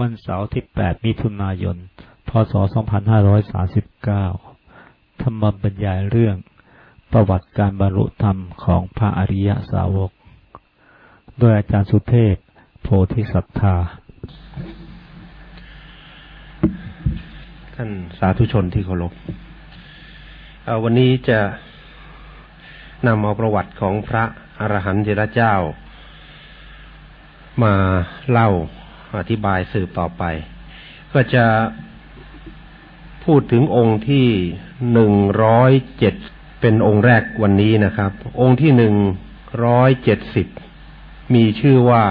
วันเสาร์ที่ 8 มิถุนายน พศ 2539 ธรรมบรรยายเรื่อง ประวัติการบรรลุธรรมของพระอริยสาวก โดยอาจารย์สุเทพ โพธิสัตธา ท่านสาธุชนที่เคารพวันนี้จะนำเอาประวัติของพระอรหันต์เจ้า มาเล่า อธิบายสืบต่อไป ก็จะพูดถึงองค์ที่หนึ่งร้อยเจ็ดเป็นองค์แรกวันนี้นะครับ องค์ที่หนึ่งร้อยเจ็ดสิบมีชื่อว่า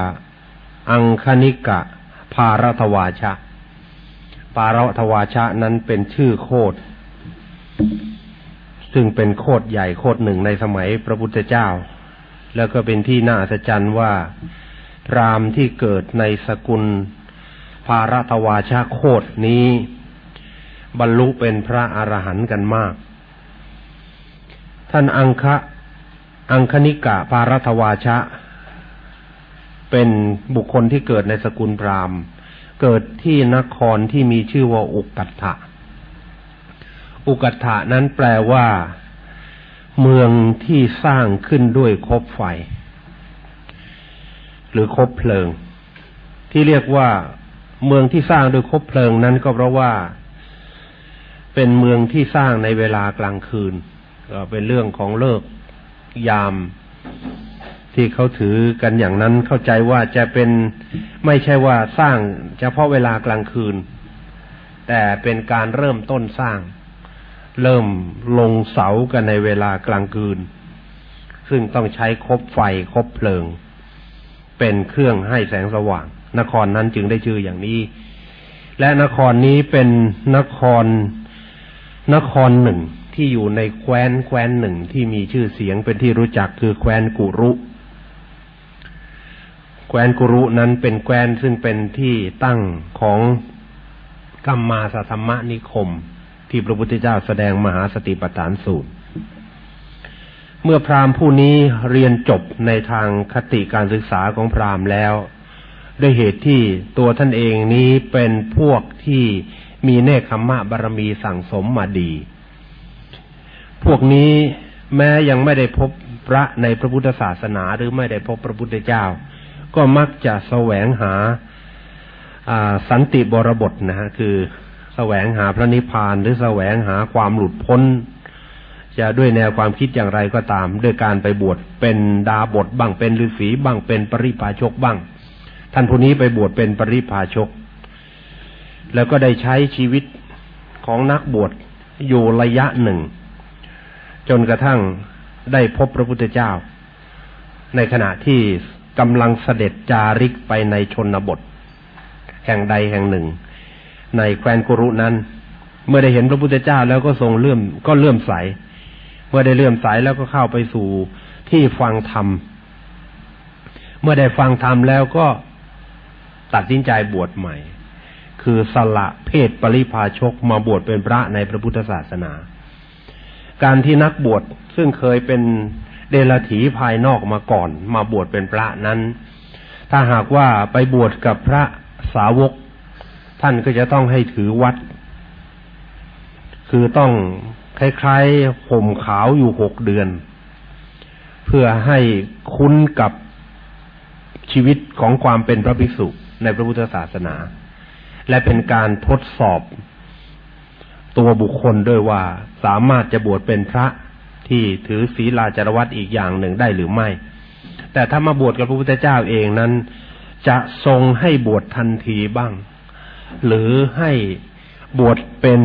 อังคณิกะ ภารทวาชะปารทวาชะนั้นเป็นชื่อโคดซึ่งเป็นโคดใหญ่โคดหนึ่งในสมัยพระพุทธเจ้า แล้วก็เป็นที่น่าอัศจรรย์ว่า พรามที่เกิดในสกุล ภารทวาชาโคดนี้ บรรลุเป็นพระอรหันต์กันมาก ท่านอังคะอังคณิกะภารทวาชะ เป็นบุคคลที่เกิดในสกุลพราหมณ์ เกิดที่นครที่มีชื่อว่าอุกัตถะอุกัตถะนั้นแปลว่า เมืองที่สร้างขึ้นด้วยคบไฟ หรือคบเพลิง ที่เรียกว่าเมืองที่สร้างโดยคบเพลิงนั้นก็เพราะว่า เป็นเมืองที่สร้างในเวลากลางคืน ก็เป็นเรื่องของเลิกยามที่เขาถือกันอย่างนั้นเข้าใจว่าจะเป็นไม่ใช่ว่าสร้างเฉพาะเวลากลางคืน แต่เป็นการเริ่มต้นสร้าง เริ่มลงเสากันในเวลากลางคืน ซึ่งต้องใช้คบไฟคบเพลิง เป็นเครื่องให้แสงสว่าง นครนั้นจึงได้ชื่ออย่างนี้ และนครนี้เป็นนครนครหนึ่งที่อยู่ในแคว้นแคว้นหนึ่งที่มีชื่อเสียงเป็นที่รู้จักคือแคว้นกุรุ แคว้นกุรุนั้นเป็นแคว้นซึ่งเป็นที่ตั้งของกัมมาสธรรมนิคม ที่พระพุทธเจ้าแสดงมหาสติปัฏฐานสูตร เมื่อพราหมณ์ผู้นี้เรียนจบในทางคติการศึกษาของพราหมณ์แล้ว ด้วยเหตุที่ตัวท่านเองนี้เป็นพวกที่มีเนคขมะบารมีสั่งสมมาดี พวกนี้แม้ยังไม่ได้พบพระในพระพุทธศาสนาหรือไม่ได้พบพระพุทธเจ้า ก็มักจะแสวงหาสันติบรบทนะฮะคือแสวงหาพระนิพพานหรือแสวงหาความหลุดพ้น จะด้วยแนวความคิดอย่างไรก็ตาม ด้วยการไปบวชเป็นดาบทบ้างเป็นฤาษีบ้างเป็นปริพาชกบ้าง ท่านผู้นี้ไปบวชเป็นปริพาชก แล้วก็ได้ใช้ชีวิตของนักบวชอยู่ระยะหนึ่ง จนกระทั่งได้พบพระพุทธเจ้า ในขณะที่กำลังเสด็จจาริกไปในชนบท แห่งใดแห่งหนึ่ง ในแคว้นกุรุนั้น เมื่อได้เห็นพระพุทธเจ้าแล้วก็ทรงเลื่อมก็เลื่อมใส มื่อได้เลื่อมใสแล้วก็เข้าไปสู่ที่ฟังธรรม เมื่อได้ฟังธรรมแล้วก็ตัดสินใจบวชใหม่ คือสละเพศปริพาชกมาบวชเป็นพระในพระพุทธศาสนา การที่นักบวชซึ่งเคยเป็นเดลถีภายนอกมาก่อน มาบวชเป็นพระนั้น ถ้าหากว่าไปบวชกับพระสาวก ท่านก็จะต้องให้ถือวัด คือต้อง คล้ายๆห่มขาวอยู่หกเดือน เพื่อให้คุ้นกับชีวิตของความเป็นพระภิกษุในพระพุทธศาสนา และเป็นการทดสอบตัวบุคคลด้วยว่าสามารถจะบวชเป็นพระที่ถือศีลาจารวัตอีกอย่างหนึ่งได้หรือไม่ แต่ถ้ามาบวชกับพระพุทธเจ้าเองนั้น จะทรงให้บวชทันทีบ้าง หรือให้บวชเป็น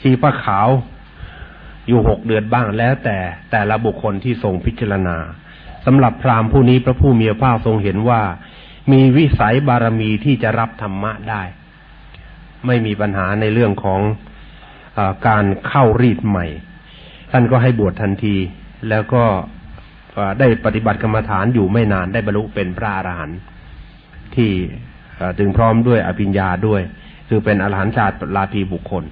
ชีพะขาว อยู่หกเดือนบ้างแล้วแต่แต่ละบุคคลที่ทรงพิจารณาสำหรับพราหมณ์ผู้นี้พระผู้มีพระภาคทรงเห็นว่า มีวิสัยบารมีที่จะรับธรรมะได้ ไม่มีปัญหาในเรื่องของอการเข้ารีดใหม่ ท่านก็ให้บวชทันที แล้วก็ได้ปฏิบัติกรรมฐานอยู่ไม่นานได้บรรลุเป็นพระอรหันต์ที่ถึงพร้อมด้วยอภิญญาด้วย คือเป็นอรหันต์ชาติลาภีบุคคล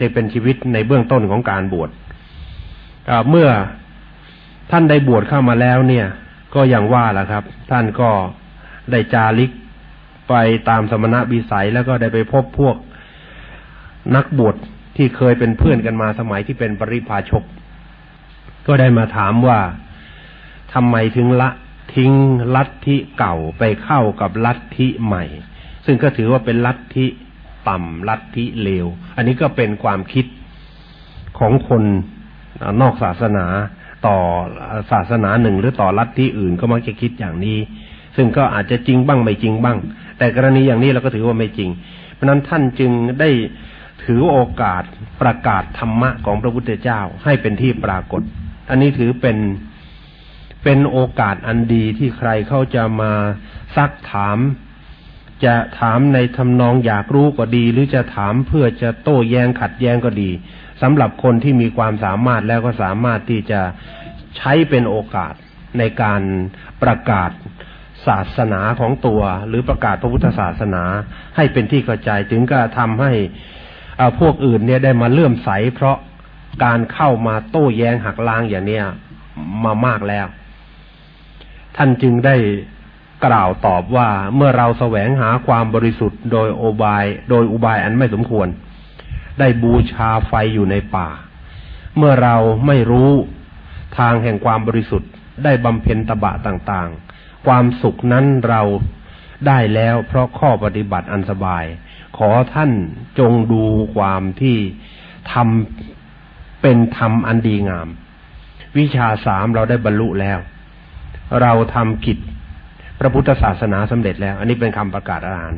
นี่เป็นชีวิตในเบื้องต้นของการบวชเมื่อท่านได้บวชเข้ามาแล้วเนี่ย ก็อย่างว่าล่ะครับ ท่านก็ได้จาริกไปตามสมณะบิสัยแล้วก็ได้ไปพบพวกนักบวชที่เคยเป็นเพื่อนกันมาสมัยที่เป็นปริพาชก ก็ได้มาถามว่าทำไมถึงละทิ้งลัทธิเก่าไปเข้ากับลัทธิใหม่ ซึ่งก็ถือว่าเป็นลัทธิ ต่ำลัทธิเลว อันนี้ก็เป็นความคิดของคนนอกศาสนาต่อศาสนาหนึ่ง หรือต่อลัทธิอื่นก็มักจะคิดอย่างนี้ ซึ่งก็อาจจะจริงบ้างไม่จริงบ้าง แต่กรณีอย่างนี้เราก็ถือว่าไม่จริง เพราะนั้นท่านจึงได้ถือโอกาสประกาศธรรมะของพระพุทธเจ้าให้เป็นที่ปรากฏ อันนี้ถือเป็นเป็นโอกาสอันดีที่ใครเขาจะมาซักถาม จะถามในทำนองอยากรู้ก็ดี หรือจะถามเพื่อจะโต้แย้งขัดแย้งก็ดีสำหรับคนที่มีความสามารถแล้วก็สามารถที่จะใช้เป็นโอกาสในการประกาศศาสนาของตัว หรือประกาศพระพุทธศาสนาให้เป็นที่เข้าใจถึงก็ทำให้พวกอื่นเนี่ยได้มาเลื่อมใส เพราะการเข้ามาโต้แย้งหักล้างอย่างเนี้ยมามากแล้ว ท่านจึงได้ กล่าวตอบว่าเมื่อเราแสวงหาความบริสุทธิ์โดยโอบาย โดยอุบายอันไม่สมควร ได้บูชาไฟอยู่ในป่า เมื่อเราไม่รู้ทางแห่งความบริสุทธิ์ ได้บำเพ็ญตบะต่างๆ ความสุขนั้นเราได้แล้วเพราะข้อปฏิบัติอันสบาย ขอท่านจงดูความที่ทำเป็นธรรมอันดีงาม วิชาสามเราได้บรรลุแล้ว เราทำกิจ พระพุทธศาสนาสำเร็จแล้ว อันนี้เป็นคำประกาศอาหาร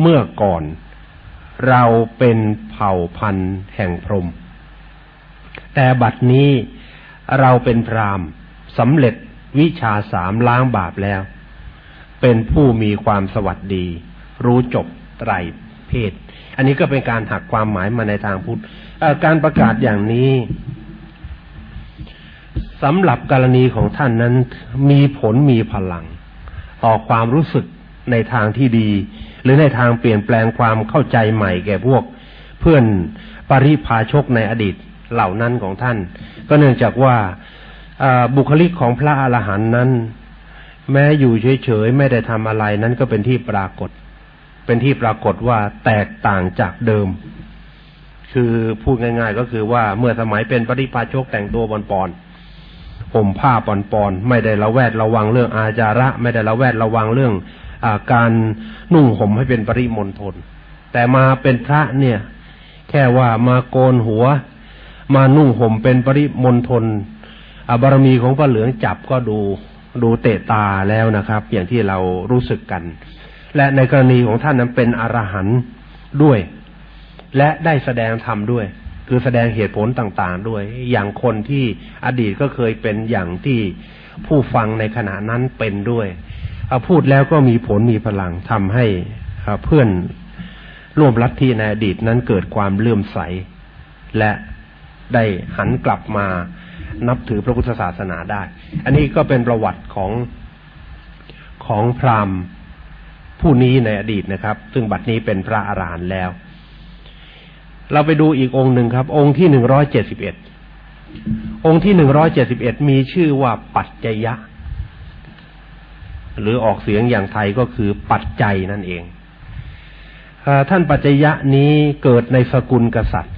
เมื่อก่อนเราเป็นเผ่าพันธุ์แห่งพรหมแต่บัดนี้เราเป็นพรามสำเร็จวิชาสามล้างบาปแล้ว เป็นผู้มีความสวัสดี รู้จบไตรเพศ อันนี้ก็เป็นการหักความหมายมาในทางพุทธการประกาศอย่างนี้สำหรับกรณีของท่านนั้นมีผลมีพลัง ต่อความรู้สึกในทางที่ดี หรือในทางเปลี่ยนแปลงความเข้าใจใหม่แก่พวก เพื่อนปริพาชกในอดีตเหล่านั้นของท่าน ก็เนื่องจากว่าบุคลิกของพระอรหันต์นั้น แม้อยู่เฉยๆไม่ได้ทำอะไรนั้นก็เป็นที่ปรากฏ เป็นที่ปรากฏว่าแตกต่างจากเดิม คือพูดง่าย ๆ ก็คือว่าเมื่อสมัยเป็นปริพาชกแต่งตัวบอนป อนผมผ้าปอนปอนไม่ได้ระแวดระวังเรื่องอาจาระ ไม่ได้ระแวดระวังเรื่องการนุ่งห่มให้เป็นปริมณฑลแต่มาเป็นพระเนี่ย แค่ว่ามาโกนหัว มานุ่งห่มเป็นปริมณฑลบารมีของพระเหลืองจับก็ดูดูเตะตาแล้วนะครับ อย่างที่เรารู้สึกกัน และในกรณีของท่านนั้นเป็นอรหันต์ด้วย และได้แสดงธรรมด้วย คือแสดงเหตุผลต่างๆ ด้วย อย่างคนที่อดีตก็เคยเป็นอย่างที่ผู้ฟังในขณะนั้นเป็นด้วยพูดแล้วก็มีผลมีพลังทำให้เพื่อนร่วมลัฐทธิในอดีตนั้นเกิดความเลื่อมใส และได้หันกลับมานับถือพระพุทธศาสนาได้ อันนี้ก็เป็นประวัติของของพราหมณ์ผู้นี้ในอดีตนะครับ ซึ่งบัดนี้เป็นพระอรหันต์แล้ว เราไปดูอีกองค์หนึ่งครับ องค์ที่หนึ่งร้อยเจ็ดสิบเอ็ดองค์ที่หนึ่งร้อยเจ็ดสิบเอ็ดมีชื่อว่าปัจจยะ หรือออกเสียงอย่างไทยก็คือปัจจัยนั่นเองท่านปัจจยะนี้เกิดในสกุลกษัตริย์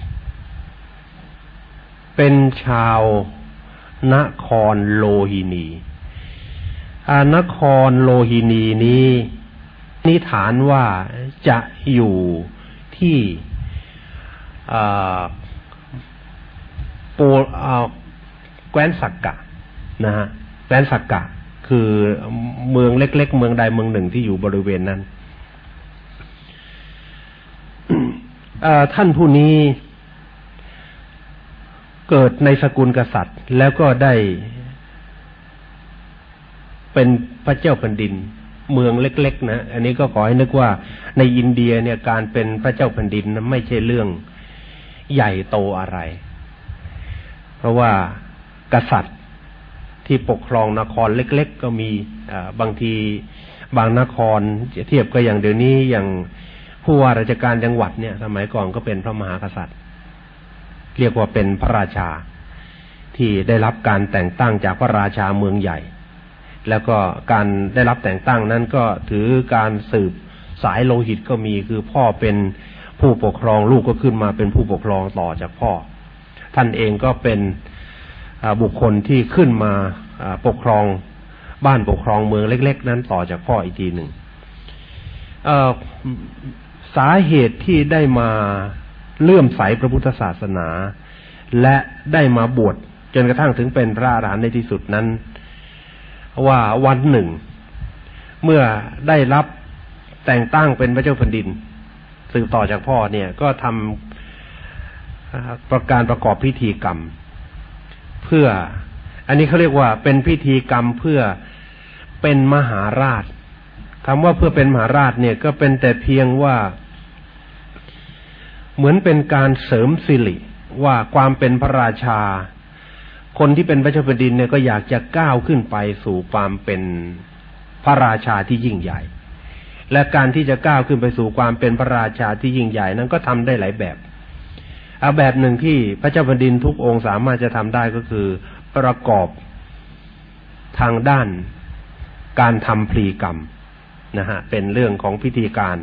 เป็นชาวนครโลหินีนครโลหินีนี้นิฐานว่าจะอยู่ที่ ปแคว้นสักกะนะฮะแคว้นสักกะ คือเมืองเล็ก ๆ เมืองใดเมืองหนึ่งที่อยู่บริเวณนั้นท่านผู้นี้เกิดในสกุลกษัตริย์ แล้วก็ได้ เป็นพระเจ้าแผ่นดิน เมืองเล็ก ๆ นะ อันนี้ก็ขอให้นึกว่าในอินเดียเนี่ยการเป็นพระเจ้าแผ่นดินนั้นไม่ใช่เรื่อง ใหญ่โตอะไร เพราะว่ากษัตริย์ที่ปกครองนครเล็ก ๆ ก็มีบางทีบางนครเทียบก็อย่างเดี๋ยวนี้อย่างผู้ว่าราชการจังหวัดเนี่ย สมัยก่อนก็เป็นพระมหากษัตริย์ เรียกว่าเป็นพระราชาที่ได้รับการแต่งตั้งจากพระราชาเมืองใหญ่ แล้วก็การได้รับแต่งตั้งนั้นก็ถือการสืบสายโลหิตก็มีคือพ่อเป็น ผู้ปกครองลูกก็ขึ้นมาเป็นผู้ปกครองต่อจากพ่อ ท่านเองก็เป็นบุคคลที่ขึ้นมาปกครองบ้านปกครองเมืองเล็ก ๆ นั้นต่อจากพ่ออีกทีหนึ่งสาเหตุที่ได้มาเลื่อมใสพระพุทธศาสนา และได้มาบวชจนกระทั่งถึงเป็นพระอรหันต์ในที่สุดนั้น ว่าวันหนึ่ง เมื่อได้รับแต่งตั้งเป็นพระเจ้าแผ่นดิน สืบต่อจากพ่อเนี่ย ก็ทำประการประกอบพิธีกรรม เพื่อ อันนี้เขาเรียกว่าเป็นพิธีกรรมเพื่อเป็นมหาราชคำว่าเพื่อเป็นมหาราชเนี่ยก็เป็นแต่เพียงว่า เหมือนเป็นการเสริมสิริว่าความเป็นพระราชา คนที่เป็นพระเจ้าแผ่นดินเนี่ยก็อยากจะก้าวขึ้นไปสู่ความเป็นพระราชาที่ยิ่งใหญ่ และการที่จะก้าวขึ้นไปสู่ความเป็นพระราชาที่ยิ่งใหญ่นั้นก็ทำได้หลายแบบเอาแบบหนึ่งที่พระเจ้าแผ่นดินทุกองค์สามารถจะทำได้ก็คือประกอบทางด้านการทำพลีกรรมนะฮะเป็นเรื่องของพิธีการ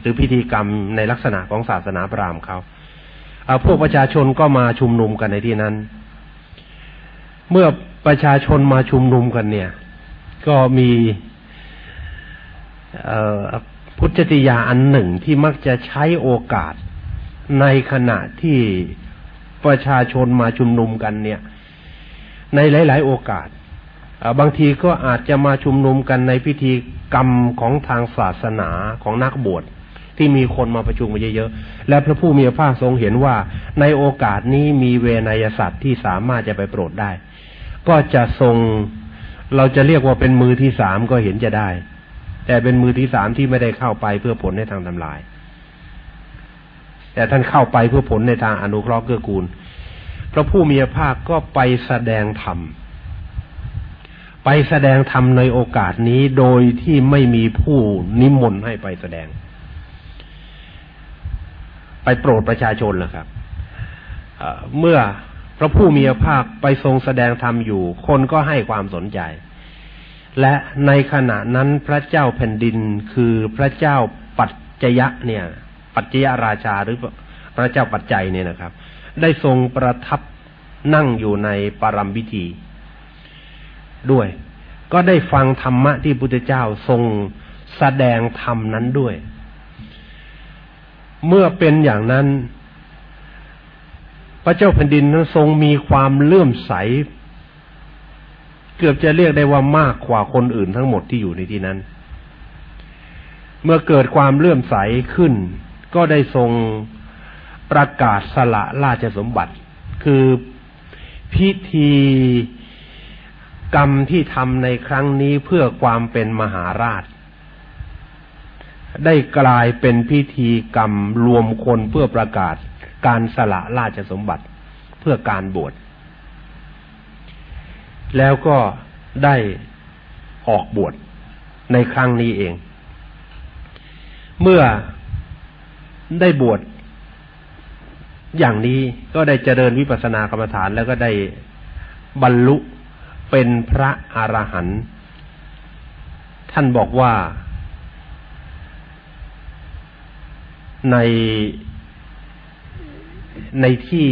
หรือพิธีกรรมในลักษณะของศาสนาพราหมณ์เขาเอาพวกประชาชนก็มาชุมนุมกันในที่นั้น เมื่อประชาชนมาชุมนุมกันเนี่ย ก็มี พุทธติยาอันหนึ่งที่มักจะใช้โอกาสในขณะที่ประชาชนมาชุมนุมกันเนี่ย ในหลาย ๆ โอกาสบางทีก็อาจจะมาชุมนุมกันในพิธีกรรมของทางศาสนาของนักบวชที่มีคนมาประชุมมาเยอะ ๆ และพระผู้มีพระภาคทรงเห็นว่าในโอกาสนี้มีเวนยสัตว์ที่สามารถจะไปโปรดได้ ก็จะทรงเราจะเรียกว่าเป็นมือที่สามก็เห็นจะได้ แต่เป็นมือที่สามที่ไม่ได้เข้าไปเพื่อผลในทางทำลาย แต่ท่านเข้าไปเพื่อผลในทางอนุเคราะห์เกื้อกูลพระผู้มีพระภาคก็ไปแสดงธรรม ไปแสดงธรรมในโอกาสนี้โดยที่ไม่มีผู้นิมนต์ให้ไปแสดง ไปโปรดประชาชนนะครับเมื่อพระผู้มีพระภาคไปทรงแสดงธรรมอยู่ คนก็ให้ความสนใจ และในขณะนั้นพระเจ้าแผ่นดินคือพระเจ้าปัจจยะเนี่ย ปัจจยราชาหรือพระเจ้าปัจจัยเนี่ยนะครับ ได้ทรงประทับนั่งอยู่ในปารัมพิธี ด้วย ก็ได้ฟังธรรมะที่พุทธเจ้าทรงแสดงธรรมนั้นด้วย เมื่อเป็นอย่างนั้น พระเจ้าแผ่นดินนั้นทรงมีความเลื่อมใส เกือบจะเรียกได้ว่ามากกว่าคนอื่นทั้งหมดที่อยู่ในที่นั้น เมื่อเกิดความเลื่อมใสขึ้น ก็ได้ทรงประกาศสละราชสมบัติ คือพิธีกรรมที่ทำในครั้งนี้เพื่อความเป็นมหาราช ได้กลายเป็นพิธีกรรมรวมคนเพื่อประกาศการสละราชสมบัติเพื่อการบวช แล้วก็ได้ออกบวชในครั้งนี้เอง เมื่อได้บวชอย่างนี้ก็ได้เจริญวิปัสสนากรรมฐานแล้วก็ได้บรรลุเป็นพระอรหันต์ท่านบอกว่า ในในที่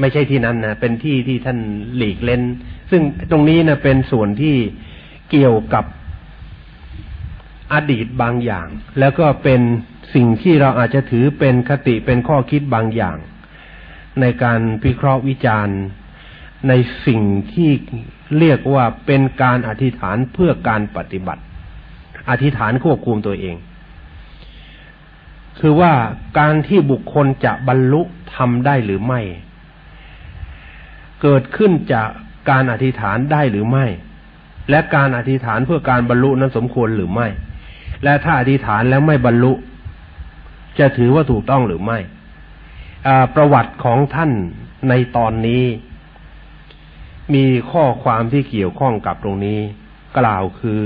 ไม่ใช่ที่นั้นนะเป็นที่ที่ท่านหลีกเล่น ซึ่งตรงนี้นะเป็นส่วนที่เกี่ยวกับอดีตบางอย่าง แล้วก็เป็นสิ่งที่เราอาจจะถือเป็นคติเป็นข้อคิดบางอย่าง ในการพิเคราะห์วิจารณ์ในสิ่งที่เรียกว่าเป็นการอธิษฐานเพื่อการปฏิบัติ อธิษฐานควบคุมตัวเอง คือว่าการที่บุคคลจะบรรลุทำได้หรือไม่ เกิดขึ้นจากการอธิษฐานได้หรือไม่ และการอธิษฐานเพื่อการบรรลุนั้นสมควรหรือไม่ และถ้าอธิษฐานแล้วไม่บรรลุ จะถือว่าถูกต้องหรือไม่ประวัติของท่านในตอนนี้ มีข้อความที่เกี่ยวข้องกับตรงนี้ กล่าวคือ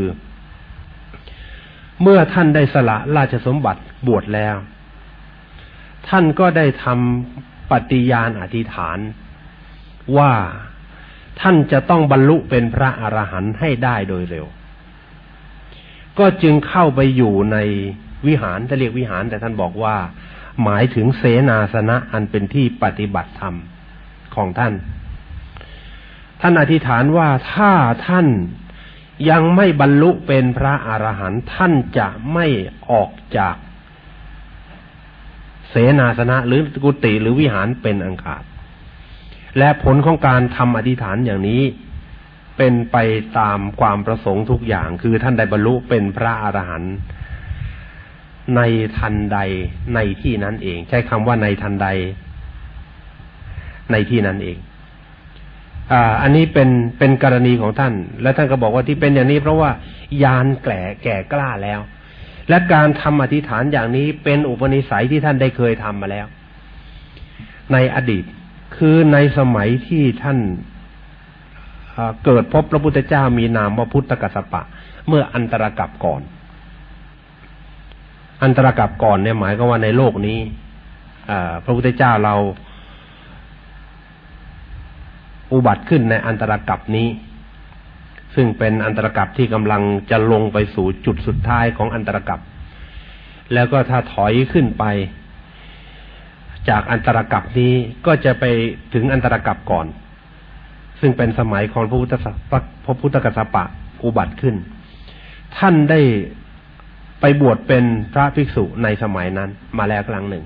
เมื่อท่านได้สละราชสมบัติบวชแล้ว ท่านก็ได้ทำปฏิญาณอธิษฐาน ว่าท่านจะต้องบรรลุเป็นพระอรหันต์ให้ได้โดยเร็ว ก็จึงเข้าไปอยู่ในวิหารจะเรียกวิหารแต่ท่านบอกว่า หมายถึงเสนาสนะอันเป็นที่ปฏิบัติธรรมของท่าน ท่านอธิษฐานว่าถ้าท่านยังไม่บรรลุเป็นพระอรหันต์ท่านจะไม่ออกจาก เสนาสนะหรือกุฏิหรือวิหารเป็นอังคาร และผลของการทำอธิษฐานอย่างนี้ เป็นไปตามความประสงค์ทุกอย่าง คือท่านได้บรรลุเป็นพระอรหันต์ในทันใดในที่นั้นเอง ใช้คำว่าในทันใด ในที่นั้นเองอ่าอันนี้เป็นเป็นกรณีของท่าน และท่านก็บอกว่าที่เป็นอย่างนี้ เพราะว่ายานแก่แก่กล้าแล้ว และการทำอธิษฐานอย่างนี้เป็นอุปนิสัยที่ท่านได้เคยทำมาแล้ว ในอดีต คือในสมัยที่ท่านเกิดพบพระพุทธเจ้ามีนามว่าพุทธกัสสปะ เมื่ออันตรกับก่อน อันตรกับก่อนเนี่ยหมายก็ว่าในโลกนี้พระพุทธเจ้าเราอุบัติขึ้นในอันตรกับนี้ ซึ่งเป็นอันตรกับที่กำลังจะลงไปสู่จุดสุดท้ายของอันตรกับแล้วก็ถ้าถอยขึ้นไป จากอันตรกับนี้ก็จะไปถึงอันตรกับก่อน ซึ่งเป็นสมัยของพระพุทธพระพุทธกัสสปะอุบัติขึ้น ท่านได้ไปบวชเป็นพระภิกษุในสมัยนั้นมาแล้วครั้งหนึ่ง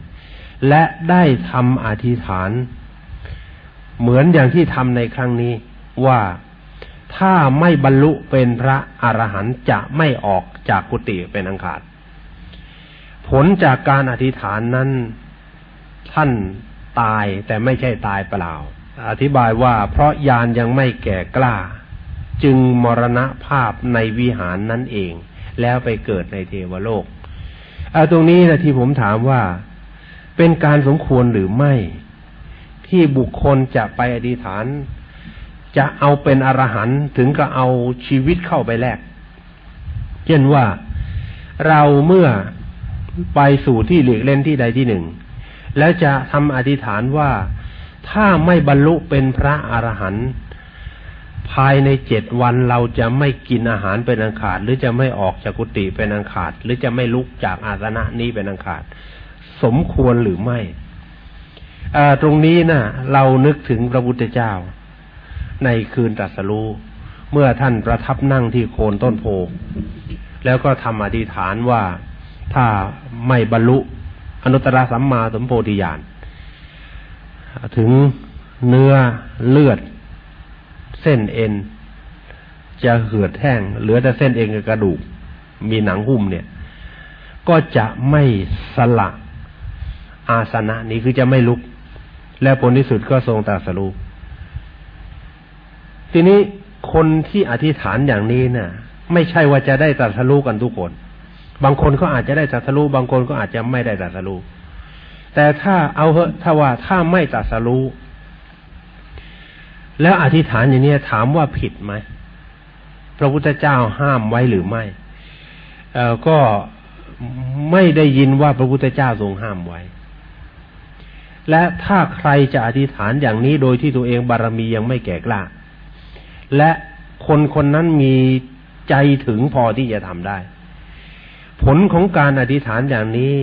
และได้ทำอธิษฐาน เหมือนอย่างที่ทำในครั้งนี้ว่าถ้าไม่บรรลุเป็นพระอรหันต์จะไม่ออกจากกุฏิเป็นอังคารผลจากการอธิษฐานนั้น ท่านตายแต่ไม่ใช่ตายเปล่า อธิบายว่าเพราะยานยังไม่แก่กล้า จึงมรณภาพในวิหารนั่นเอง แล้วไปเกิดในเทวโลกเอาตรงนี้นะที่ผมถามว่าเป็นการสมควรหรือไม่ ที่บุคคลจะไปอธิษฐาน จะเอาเป็นอรหันต์ถึงก็เอาชีวิตเข้าไปแลกเช่นว่าเราเมื่อไปสู่ที่หลีกเล่นที่ใดที่หนึ่ง แล้วจะทำอธิษฐานว่าถ้าไม่บรรลุเป็นพระอรหันต์ภายในเจ็ดวันเราจะไม่กินอาหารเป็นอังขาด หรือจะไม่ออกจากกุฏิเป็นอังขาด หรือจะไม่ลุกจากอาสนะนี้เป็นอังขาด สมควรหรือไม่ตรงนี้นะ่ะเรานึกถึงพระพุทธเจ้า ในคืนตรัสรู้เมื่อท่านประทับนั่งที่โคนต้นโพแล้วก็ทำอธิษฐานว่าถ้าไม่บรรลุ อนุตตรสัมมาสัมโพธิญาณถึงเนื้อเลือด เส้นเอ็น จะเหือดแห้งเหลือแต่เส้นเอ็นกับกระดูก มีหนังหุ้มเนี่ย ก็จะไม่สละอาสนะนี้คือจะไม่ลุก และผลที่สุดก็ทรงตรัสรู้ทีนี้คนที่อธิษฐานอย่างนี้นะ่ะ ไม่ใช่ว่าจะได้ตรัสรู้กันทุกคน บางคนก็อาจจะได้ตรัสรู้บางคนก็อาจจะไม่ได้ตรัสรู้แต่ถ้าเอาเหอะถ้าว่าถ้าไม่ตรัสรู้แล้วอธิษฐานอย่างนี้ถามว่าผิดไหมพระพุทธเจ้าห้ามไว้หรือไม่เอ่อก็ไม่ได้ยินว่าพระพุทธเจ้าทรงห้ามไว้ และถ้าใครจะอธิษฐานอย่างนี้โดยที่ตัวเองบารมียังไม่แก่กล้า และคนคนนั้นมีใจถึงพอที่จะทำได้ ผลของการอธิษฐานอย่างนี้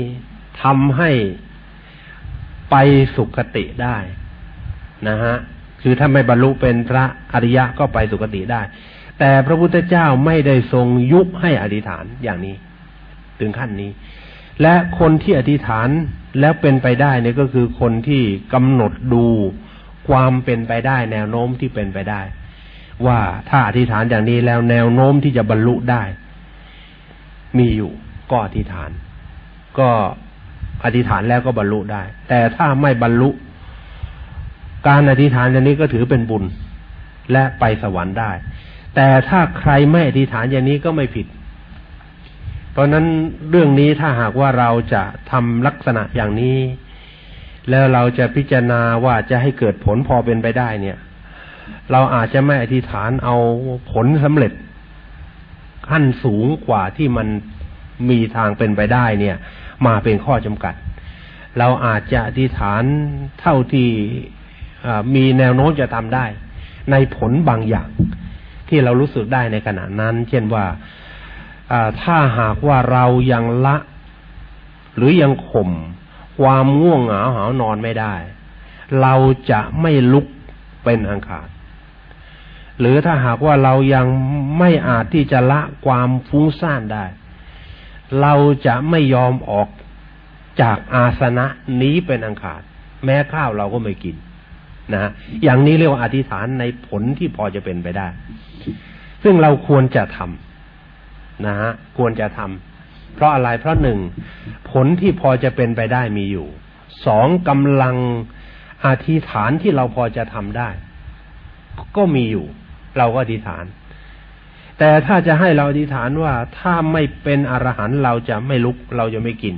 ทำให้ไปสุคติได้นะฮะคือถ้าไม่บรรลุเป็นพระอริยะก็ไปสุคติได้ แต่พระพุทธเจ้าไม่ได้ทรงยุบให้อธิษฐานอย่างนี้ ถึงขั้นนี้ และคนที่อธิษฐานแล้วเป็นไปได้เนี่ยก็คือคนที่กำหนดดูความเป็นไปได้ แนวโน้มที่เป็นไปได้ ว่าถ้าอธิษฐานอย่างนี้แล้วแนวโน้มที่จะบรรลุได้ มีอยู่ก็อธิษฐาน ก็อธิษฐานแล้วก็บรรลุได้ แต่ถ้าไม่บรรลุ การอธิษฐานอย่างนี้ก็ถือเป็นบุญและไปสวรรค์ได้ แต่ถ้าใครไม่อธิษฐานอย่างนี้ก็ไม่ผิด เพราะนั้นเรื่องนี้ถ้าหากว่าเราจะทำลักษณะอย่างนี้ แล้วเราจะพิจารณาว่าจะให้เกิดผลพอเป็นไปได้เนี่ย เราอาจจะไม่อธิษฐานเอาผลสำเร็จ ขั้นสูงกว่าที่มันมีทางเป็นไปได้เนี่ย มาเป็นข้อจำกัด เราอาจจะอธิษฐานเท่าที่มีแนวโน้มจะทำได้ ในผลบางอย่างที่เรารู้สึกได้ในขณะนั้น เช่นว่าถ้าหากว่าเรายังละ หรือยังข่มความง่วงเหงาหานอนไม่ได้ เราจะไม่ลุกเป็นอังคาร หรือถ้าหากว่าเรายังไม่อาจที่จะละความฟุ้งซ่านได้ เราจะไม่ยอมออกจากอาสนะนี้เป็นอังคารแม้ข้าวเราก็ไม่กินนะอย่างนี้เรียกว่าอธิษฐานในผลที่พอจะเป็นไปได้ ซึ่งเราควรจะทำนะฮะควรจะทำเพราะอะไรเพราะหนึ่งผลที่พอจะเป็นไปได้มีอยู่สองกำลังอธิษฐานที่เราพอจะทำได้ ก็มีอยู่ เราก็อธิษฐาน แต่ถ้าจะให้เราอธิษฐานว่าถ้าไม่เป็นอรหันต์เราจะไม่ลุกเราจะไม่กิน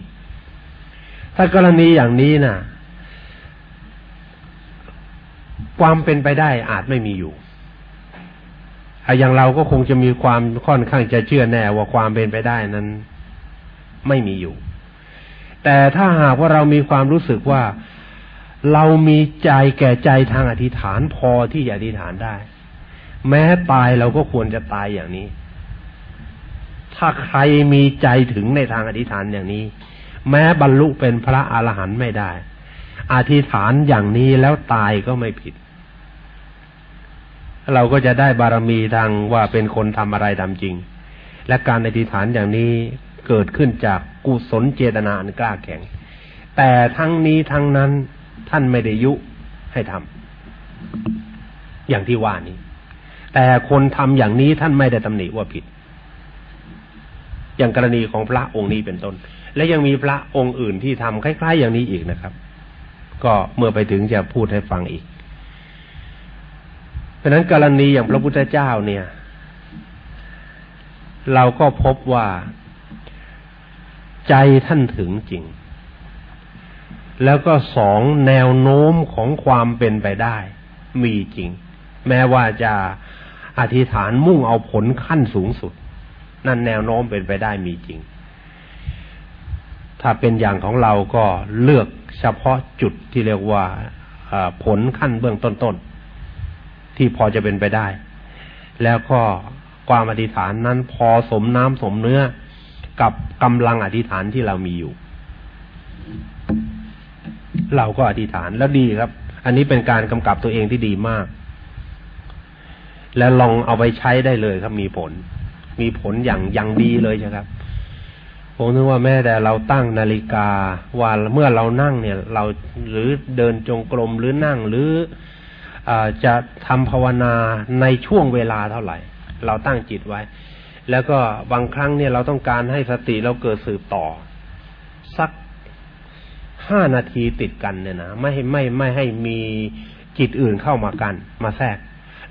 ถ้ากรณีอย่างนี้นะ่ะ ความเป็นไปได้อาจไม่มีอยู่อย่างเราก็คงจะมีความค่อนข้างจะเชื่อแน่ว่าความเป็นไปได้นั้นไม่มีอยู่ แต่ถ้าหากว่าเรามีความรู้สึกว่าเรามีใจแก่ใจทางอธิษฐานพอที่จะอธิษฐานได้ แม้ตายเราก็ควรจะตายอย่างนี้ ถ้าใครมีใจถึงในทางอธิษฐานอย่างนี้ แม้บรรลุเป็นพระอรหันต์ไม่ได้ อธิษฐานอย่างนี้แล้วตายก็ไม่ผิด เราก็จะได้บารมีทางว่าเป็นคนทำอะไรทำจริง และการอธิษฐานอย่างนี้เกิดขึ้นจากกุศลเจตนาอันกล้าแข็ง แต่ทั้งนี้ทั้งนั้นท่านไม่ได้ยุให้ทำอย่างที่ว่านี้ แต่คนทำอย่างนี้ท่านไม่ได้ตำหนิว่าผิด อย่างกรณีของพระองค์นี้เป็นต้น และยังมีพระองค์อื่นที่ทำคล้ายๆ อย่างนี้อีกนะครับ ก็เมื่อไปถึงจะพูดให้ฟังอีก เพราะนั้นกรณีอย่างพระพุทธเจ้าเนี่ย เราก็พบว่าใจท่านถึงจริง แล้วก็สองแนวโน้มของความเป็นไปได้ มีจริง แม้ว่าจะ อธิษฐานมุ่งเอาผลขั้นสูงสุด นั่นแนวโน้มเป็นไปได้มีจริง ถ้าเป็นอย่างของเราก็เลือกเฉพาะจุดที่เรียกว่าผลขั้นเบื้องต้นๆที่พอจะเป็นไปได้ แล้วก็ความอธิษฐานนั้นพอสมน้ำสมเนื้อกับกำลังอธิษฐานที่เรามีอยู่ เราก็อธิษฐานแล้วดีครับ อันนี้เป็นการกำกับตัวเองที่ดีมาก แล้วลองเอาไปใช้ได้เลยครับมีผล มีผลอย่างอย่างดีเลยใช่ครับผมนึกว่าแม่แต่เราตั้งนาฬิกาว่าเมื่อเรานั่งเนี่ย เราหรือเดินจงกรมหรือนั่งหรือจะทำภาวนาในช่วงเวลาเท่าไหร่ เราตั้งจิตไว้ แล้วก็บางครั้งเนี่ยเราต้องการให้สติเราเกิดสืบต่อ สักห้านาทีติดกันเนี่ยนะไม่ไม่ไม่ให้มีจิตอื่นเข้ามากัน มาแทรก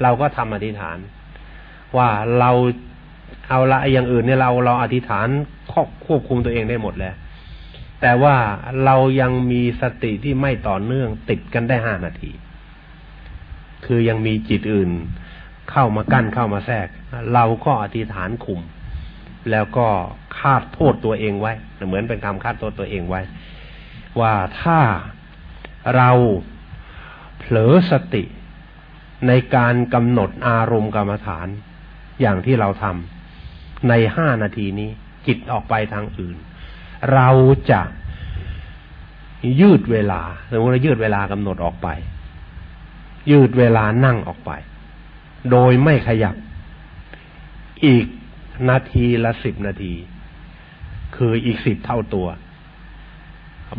เราก็ทำอธิษฐาน ว่าเราเอาละอย่างอื่นเนี่ยเราเราอธิษฐานควบคุมตัวเองได้หมดแล้วแต่ว่าเรายังมีสติที่ไม่ต่อเนื่องติดกันได้ห้านาที คือยังมีจิตอื่นเข้ามากั้นเข้ามาแทรก เราก็อธิษฐานคุม แล้วก็คาดโทษตัวเองไว้ เหมือนเป็นคำคาดโทษตัวเองไว้ ว่าถ้าเราเผลอสติ ในการกำหนดอารมณ์กรรมฐานอย่างที่เราทำในห้านาทีนี้ จิตออกไปทางอื่น เราจะยืดเวลาสมมติเรายืดเวลากำหนดออกไป ยืดเวลานั่งออกไป โดยไม่ขยับ อีกนาทีละสิบนาที คืออีกสิบเท่าตัว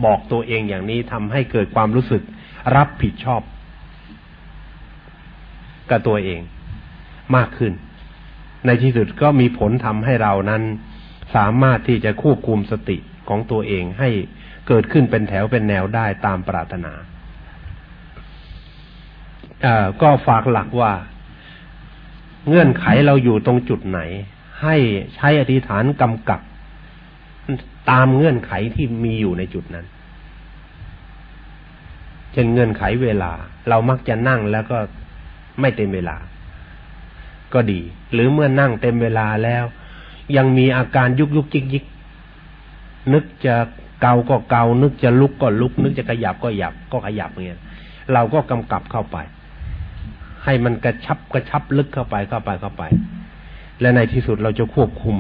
บอกตัวเองอย่างนี้ทำให้เกิดความรู้สึกรับผิดชอบ กับตัวเองมากขึ้น ในที่สุดก็มีผลทำให้เรานั้น สามารถที่จะควบคุมสติของตัวเองให้เกิดขึ้นเป็นแถวเป็นแนวได้ตามปรารถนาก็ฝากหลักว่า เงื่อนไขเราอยู่ตรงจุดไหน ให้ใช้อธิษฐานกำกับ ตามเงื่อนไขที่มีอยู่ในจุดนั้นเช่นเงื่อนไขเวลา เรามักจะนั่งแล้วก็ ไม่เต็มเวลา ก็ดี หรือเมื่อนั่งเต็มเวลาแล้ว ยังมีอาการยุกยุกยิกยิกนึกจะเกาก็เกา นึกจะลุกก็ลุก นึกจะขยับก็หยับก็ขยับเงี้ยเราก็กำกับเข้าไป ให้มันกระชับกระชับลึกเข้าไปเข้าไปเข้าไป และในที่สุดเราจะควบคุม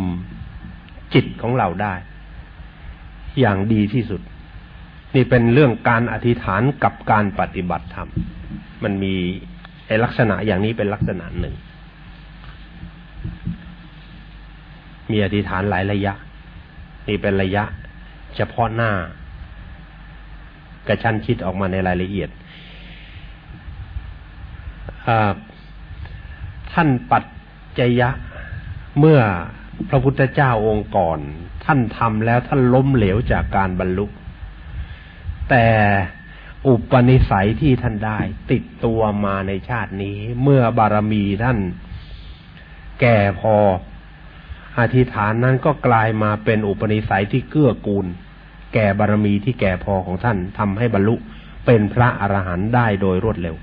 จิตของเราได้ อย่างดีที่สุด นี่เป็นเรื่องการอธิษฐานกับการปฏิบัติธรรม มันมี ไอลักษณะอย่างนี้เป็นลักษณะหนึ่ง มีอธิษฐานหลายระยะ นี่เป็นระยะ เฉพาะหน้ากระชั้นคิดออกมาในรายละเอียดท่านปัจจยะเมื่อพระพุทธเจ้าองค์ก่อน ท่านทำแล้วท่านล้มเหลวจากการบรรลุ แต่ อุปนิสัยที่ท่านได้ ติดตัวมาในชาตินี้ เมื่อบารมีท่าน แก่พออธิษฐานนั้นก็กลายมาเป็นอุปนิสัยที่เกื้อกูล แก่บารมีที่แก่พอของท่านทำให้บรรลุเป็นพระอรหันต์ได้โดยรวดเร็ว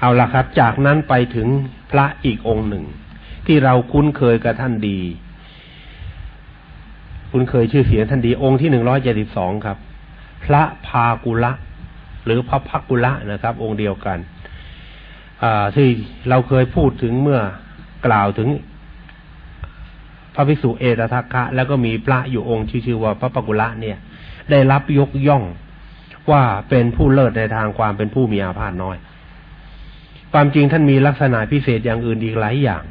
เอาละครับ จากนั้นไปถึงพระอีกองค์หนึ่ง ที่เราคุ้นเคยกับท่านดี คุ้นเคยชื่อเสียงท่านดีองค์ที่หนึ่งร้อยเจ็ดสิบสองครับ พระพากุละ หรือพระพักกุละนะครับ องค์เดียวกันที่เราเคยพูดถึงเมื่อกล่าวถึงพระภิกษุเอตทัคคะ แล้วก็มีพระอยู่องค์ชื่อว่าพระพักกุละเนี่ย ได้รับยกย่องว่าเป็นผู้เลิศในทางความเป็นผู้มีอาพาธน้อย ความจริงท่านมีลักษณะพิเศษอย่างอื่นอีกหลายอย่าง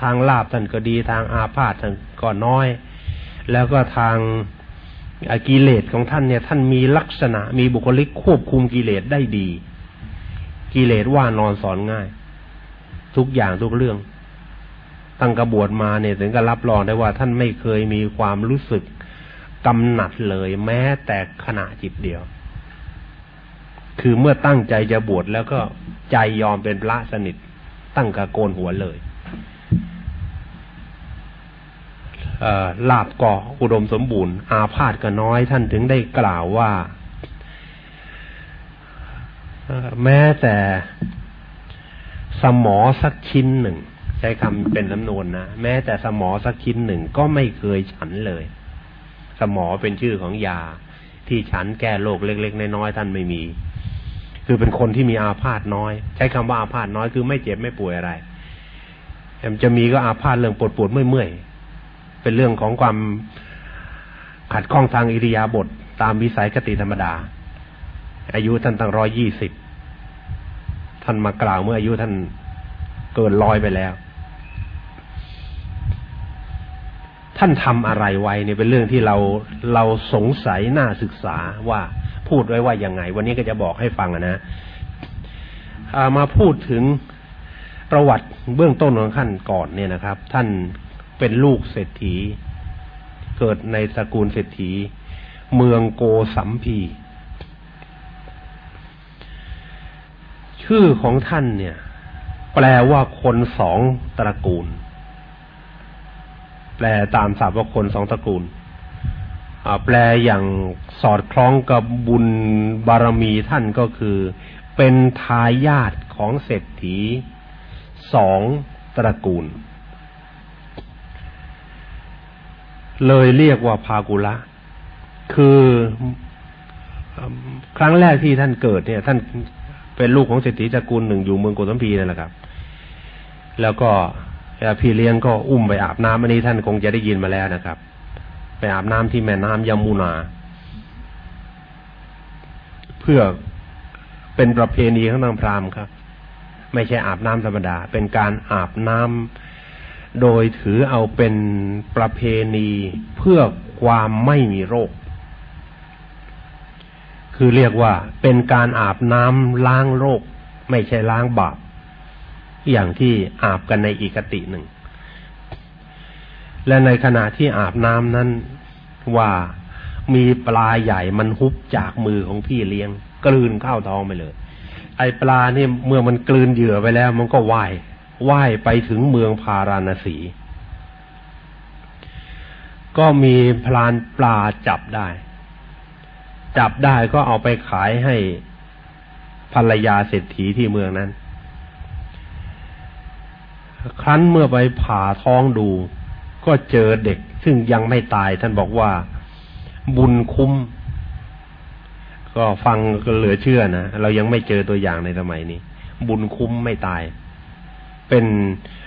ทางลาบท่านก็ดีทางอาพาธท่านก็น้อย แล้วก็ทาง กิเลสของท่านเนี่ย ท่านมีลักษณะ มีบุคลิกควบคุมกิเลสได้ดี กิเลสว่านอนสอนง่าย ทุกอย่างทุกเรื่อง ตั้งกระบวดมาเนี่ยถึงกับรับรองได้ว่า ท่านไม่เคยมีความรู้สึกกำหนัดเลยแม้แต่ขณะจิตเดียว คือเมื่อตั้งใจจะบวชแล้วก็ใจยอมเป็นพระสนิท ตั้งกระโกนหัวเลย ลาบก่ออุดมสมบูรณ์ อาพาธก็น้อยท่านถึงได้กล่าวว่าแม้แต่สมอสักชิ้นหนึ่ง ใช้คำเป็นจำนวนนะ แม้แต่สมอสักชิ้นหนึ่งก็ไม่เคยฉันเลย สมอเป็นชื่อของยา ที่ฉันแก้โรคเล็กๆน้อยๆท่านไม่มี คือเป็นคนที่มีอาพาธน้อย ใช้คำว่าอาพาธน้อยคือไม่เจ็บไม่ป่วยอะไรจะมีก็อาพาธเรื่องปวดปวดเมื่อย เป็นเรื่องของความขัดข้องทางอิริยาบถตามวิสัยคติธรรมดา อายุท่านตั้งร้อยยี่สิบท่านมากล่าวเมื่ออายุท่านเกินร้อยไปแล้ว ท่านทำอะไรไว้เนี่ยเป็นเรื่องที่เราเราสงสัยน่าศึกษาว่าพูดไว้ว่ายังไง วันนี้ก็จะบอกให้ฟังนะมาพูดถึงประวัติเบื้องต้นของท่านก่อนเนี่ยนะครับ ท่าน เป็นลูกเศรษฐี เกิดในสกุลเศรษฐี เมืองโกสัมพี ชื่อของท่านเนี่ย แปลว่าคนสองตระกูล แปลตามศัพท์ว่าคนสองตระกูลแปลอย่างสอดคล้องกับบุญบารมีท่านก็คือ เป็นทายาทของเศรษฐีสองตระกูล เลยเรียกว่าพากุละ คือครั้งแรกที่ท่านเกิดเนี่ย ท่านเป็นลูกของเศรษฐีตระกูลหนึ่งอยู่เมืองโกสัมพีนั่นแหละครับ แล้วก็พี่เลี้ยงก็อุ้มไปอาบน้ำอันนี้ท่านคงจะได้ยินมาแล้วนะครับ ไปอาบน้ำที่แม่น้ำยมุนา เพื่อเป็นประเพณีของนางพราหมณ์ครับ ไม่ใช่อาบน้ำธรรมดา เป็นการอาบน้ำ โดยถือเอาเป็นประเพณีเพื่อความไม่มีโรค คือเรียกว่าเป็นการอาบน้ำล้างโรค ไม่ใช่ล้างบาป อย่างที่อาบกันในอีกติหนึ่ง และในขณะที่อาบน้ำนั้นว่ามีปลาใหญ่มันฮุบจากมือของพี่เลี้ยง กลืนเข้าท้องไปเลย ไอปลานี่เมื่อมันกลืนเหยื่อไปแล้ว มันก็ว่าย ว่ายไปถึงเมืองพาราณสี ก็มีพลานปลาจับได้ จับได้ก็เอาไปขายให้ภรรยาเศรษฐีที่เมืองนั้น ครั้นเมื่อไปผ่าท้องดู ก็เจอเด็กซึ่งยังไม่ตาย ท่านบอกว่าบุญคุ้ม ก็ฟังก็เหลือเชื่อนะ เรายังไม่เจอตัวอย่างในสมัยนี้ บุญคุ้มไม่ตาย เป็น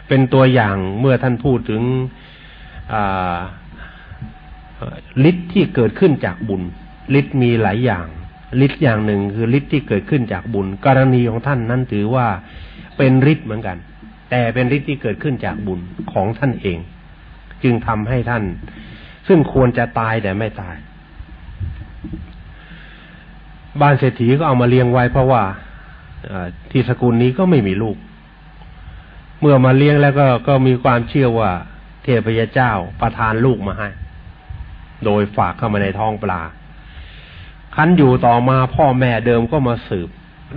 เป็นตัวอย่างเมื่อท่านพูดถึงฤทธิ์ที่เกิดขึ้นจากบุญฤทธิ์มีหลายอย่างฤทธิ์อย่างหนึ่งคือฤทธิ์ที่เกิดขึ้นจากบุญ กรณีของท่านนั้นถือว่าเป็นฤทธิ์เหมือนกัน แต่เป็นฤทธิ์ที่เกิดขึ้นจากบุญของท่านเอง จึงทำให้ท่าน ซึ่งควรจะตายแต่ไม่ตาย บ้านเศรษฐีก็เอามาเลี้ยงไว้เพราะว่าที่สกุลนี้ก็ไม่มีลูก เมื่อมาเลี้ยงแล้วก็ก็มีความเชื่อว่า เทพยเจ้าประทานลูกมาให้ โดยฝากเข้ามาในท้องปลา คันอยู่ต่อมาพ่อแม่เดิมก็มาสืบ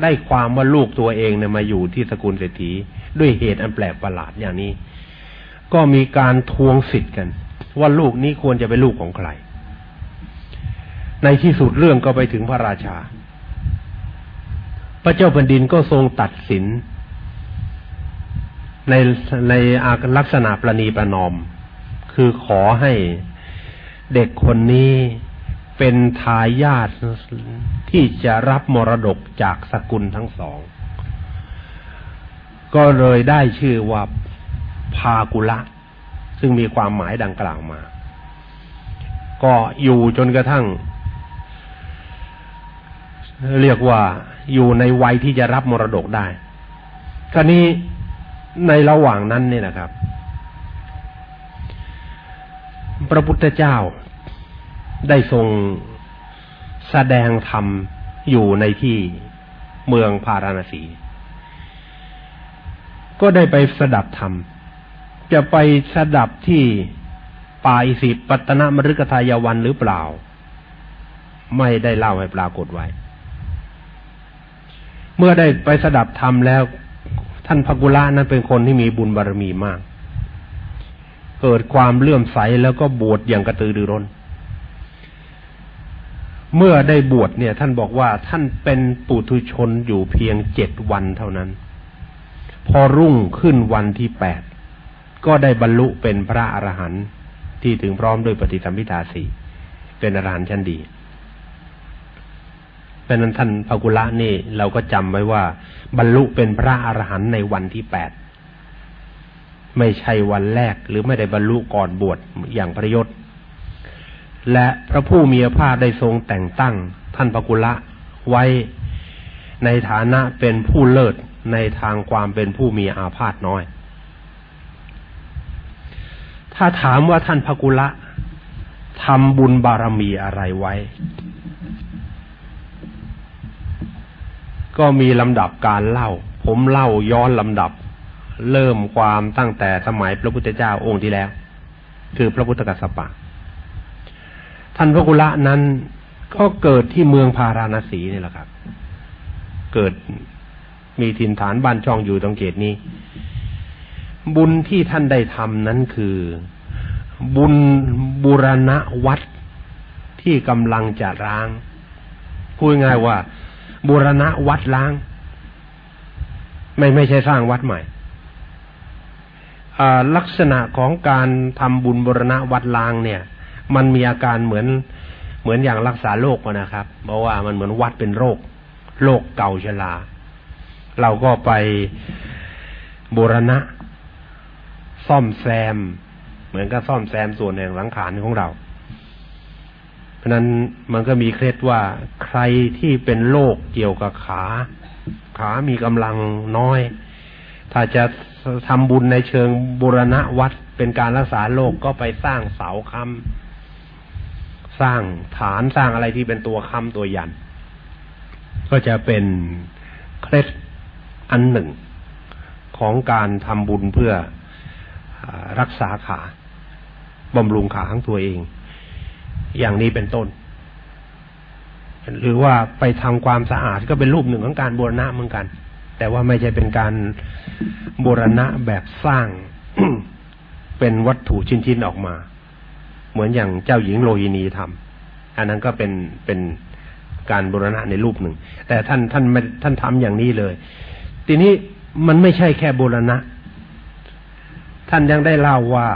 ได้ความว่าลูกตัวเองเนี่ยมาอยู่ที่สกุลเศรษฐีด้วยเหตุอันแปลกประหลาดอย่างนี้ ก็มีการทวงสิทธิ์กัน ว่าลูกนี้ควรจะเป็นลูกของใคร ในที่สุดเรื่องก็ไปถึงพระราชา พระเจ้าแผ่นดินก็ทรงตัดสิน ในในลักษณะประนีประนอม คือขอให้เด็กคนนี้เป็นทายาทที่จะรับมรดกจากสกุลทั้งสอง ก็เลยได้ชื่อว่าพากุละ ซึ่งมีความหมายดังกล่าวมา ก็อยู่จนกระทั่ง เรียกว่าอยู่ในวัยที่จะรับมรดกได้ครนี้ ในระหว่างนั้นเนี่ยนะครับ พระพุทธเจ้าได้ทรงแสดงธรรมอยู่ในที่เมืองพาราณสี ก็ได้ไปสดับธรรม จะไปสดับที่ป่าอิสิปัตนมฤกทายวันหรือเปล่า ไม่ได้เล่าให้ปรากฏไว้ เมื่อได้ไปสดับธรรมแล้วานพกุละนั้นเป็นคนที่มีบุญบารรมีมาก เกิดความเลื่อมใสแล้วก็บวชอย่างกระตือรือร้น เมื่อได้บวชเนี่ย ท่านบอกว่าท่านเป็นปุถุชนอยู่เพียงเจ็ดวันเท่านั้น พอรุ่งขึ้นวันที่แปดก็ได้บรรลุเป็นพระอรหันต์ที่ถึงพร้อมด้วยปฏิสัมพิทาสีเป็นอรหันต์ชั้นดี เป็นนั้นท่านพกุละนี่ เราก็จำไว้ว่า บรรลุเป็นพระอรหันต์ในวันที่แปดไม่ใช่วันแรกหรือไม่ได้บรรลุก่อนบวชอย่างพระยศและพระผู้มีพระภาคได้ทรงแต่งตั้ง ท่านปกุละไว้ในฐานะเป็นผู้เลิศในทางความเป็นผู้มีอาพาธน้อย ถ้าถามว่าท่านพกุละทำบุญบารมีอะไรไว้ ก็มีลำดับการเล่า ผมเล่าย้อนลำดับ เริ่มความตั้งแต่สมัยพระพุทธเจ้าองค์ที่แล้ว คือพระพุทธกัสสปะ ท่านพระกุละนั้นก็เกิดที่เมืองพาราณสีนี่แหละครับ เกิดมีถิ่นฐานบ้านช่องอยู่ตรงเกตนี้ บุญที่ท่านได้ทำนั้นคือ บุญบุรณะวัดที่กำลังจะร้างพูดง่ายว่า บุรณะวัดล้าง ไม่ไม่ใช่สร้างวัดใหม่ลักษณะของการทำบุญบุรณะวัดล้างเนี่ย มันมีอาการเหมือนเหมือนอย่างรักษาโรคนะครับเพราะว่ามันเหมือนวัดเป็นโรคโรคเก่าชราเราก็ไปบูรณะ ซ่อมแซม เหมือนกับซ่อมแซมส่วนแห่งสังขารของเรา ราะนั้นมันก็มีเคล็ดว่าใครที่เป็นโรคเกี่ยวกับขา ขามีกำลังน้อย ถ้าจะทำบุญในเชิงบูรณะวัดเป็นการรักษาโรคกก็ไปสร้างเสาคำสร้างฐานสร้างอะไรที่เป็นตัวค้ำตัวยัน ก็จะเป็นเคล็ดอันหนึ่งของการทำบุญเพื่อรักษาขาบำรุงขาของตัวเอง อย่างนี้เป็นต้น หรือว่าไปทำความสะอาดก็เป็นรูปหนึ่งของการบูรณะเหมือนกัน แต่ว่าไม่ใช่เป็นการบูรณะแบบสร้างเป็นวัตถุชิ้นๆออกมา เหมือนอย่างเจ้าหญิงโลหินีทำอันนั้นก็เป็นเป็นการบูรณะในรูปหนึ่ง แต่ท่านท่านท่านทำอย่างนี้เลย ทีนี้มันไม่ใช่แค่บูรณะ ท่านยังได้เล่าว่า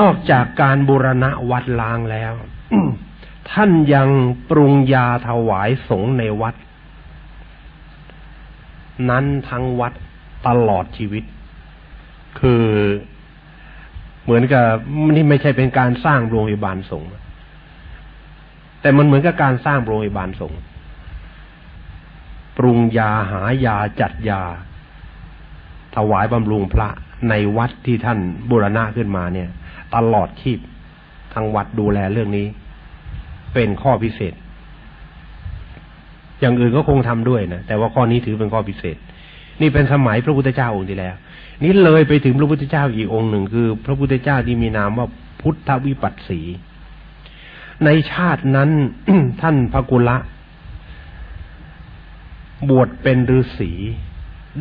นอกจากการบูรณะวัดล้างแล้ว ท่านยังปรุงยาถวายสงในวัด นั้นทั้งวัดตลอดชีวิต คือเหมือนกับนี่ไม่ใช่เป็นการสร้างโรงพยาบาลสงฆ์แต่มันเหมือนกับการสร้างโรงพยาบาลสงฆ์ปรุงยาหายาจัดยา ถวายบำรุงพระในวัดที่ท่านบูรณะขึ้นมาเนี่ย ตลอดชีพทางวัดดูแลเรื่องนี้ เป็นข้อพิเศษ อย่างอื่นก็คงทำด้วยนะแต่ว่าข้อนี้ถือเป็นข้อพิเศษ นี่เป็นสมัยพระพุทธเจ้าองค์ที่แล้ว นี่เลยไปถึงพระพุทธเจ้าอีกองค์หนึ่งคือ พระพุทธเจ้าที่มีนามว่าพุทธวิปัสสี ในชาตินั้นท่านพระกุละบวชเป็นฤาษี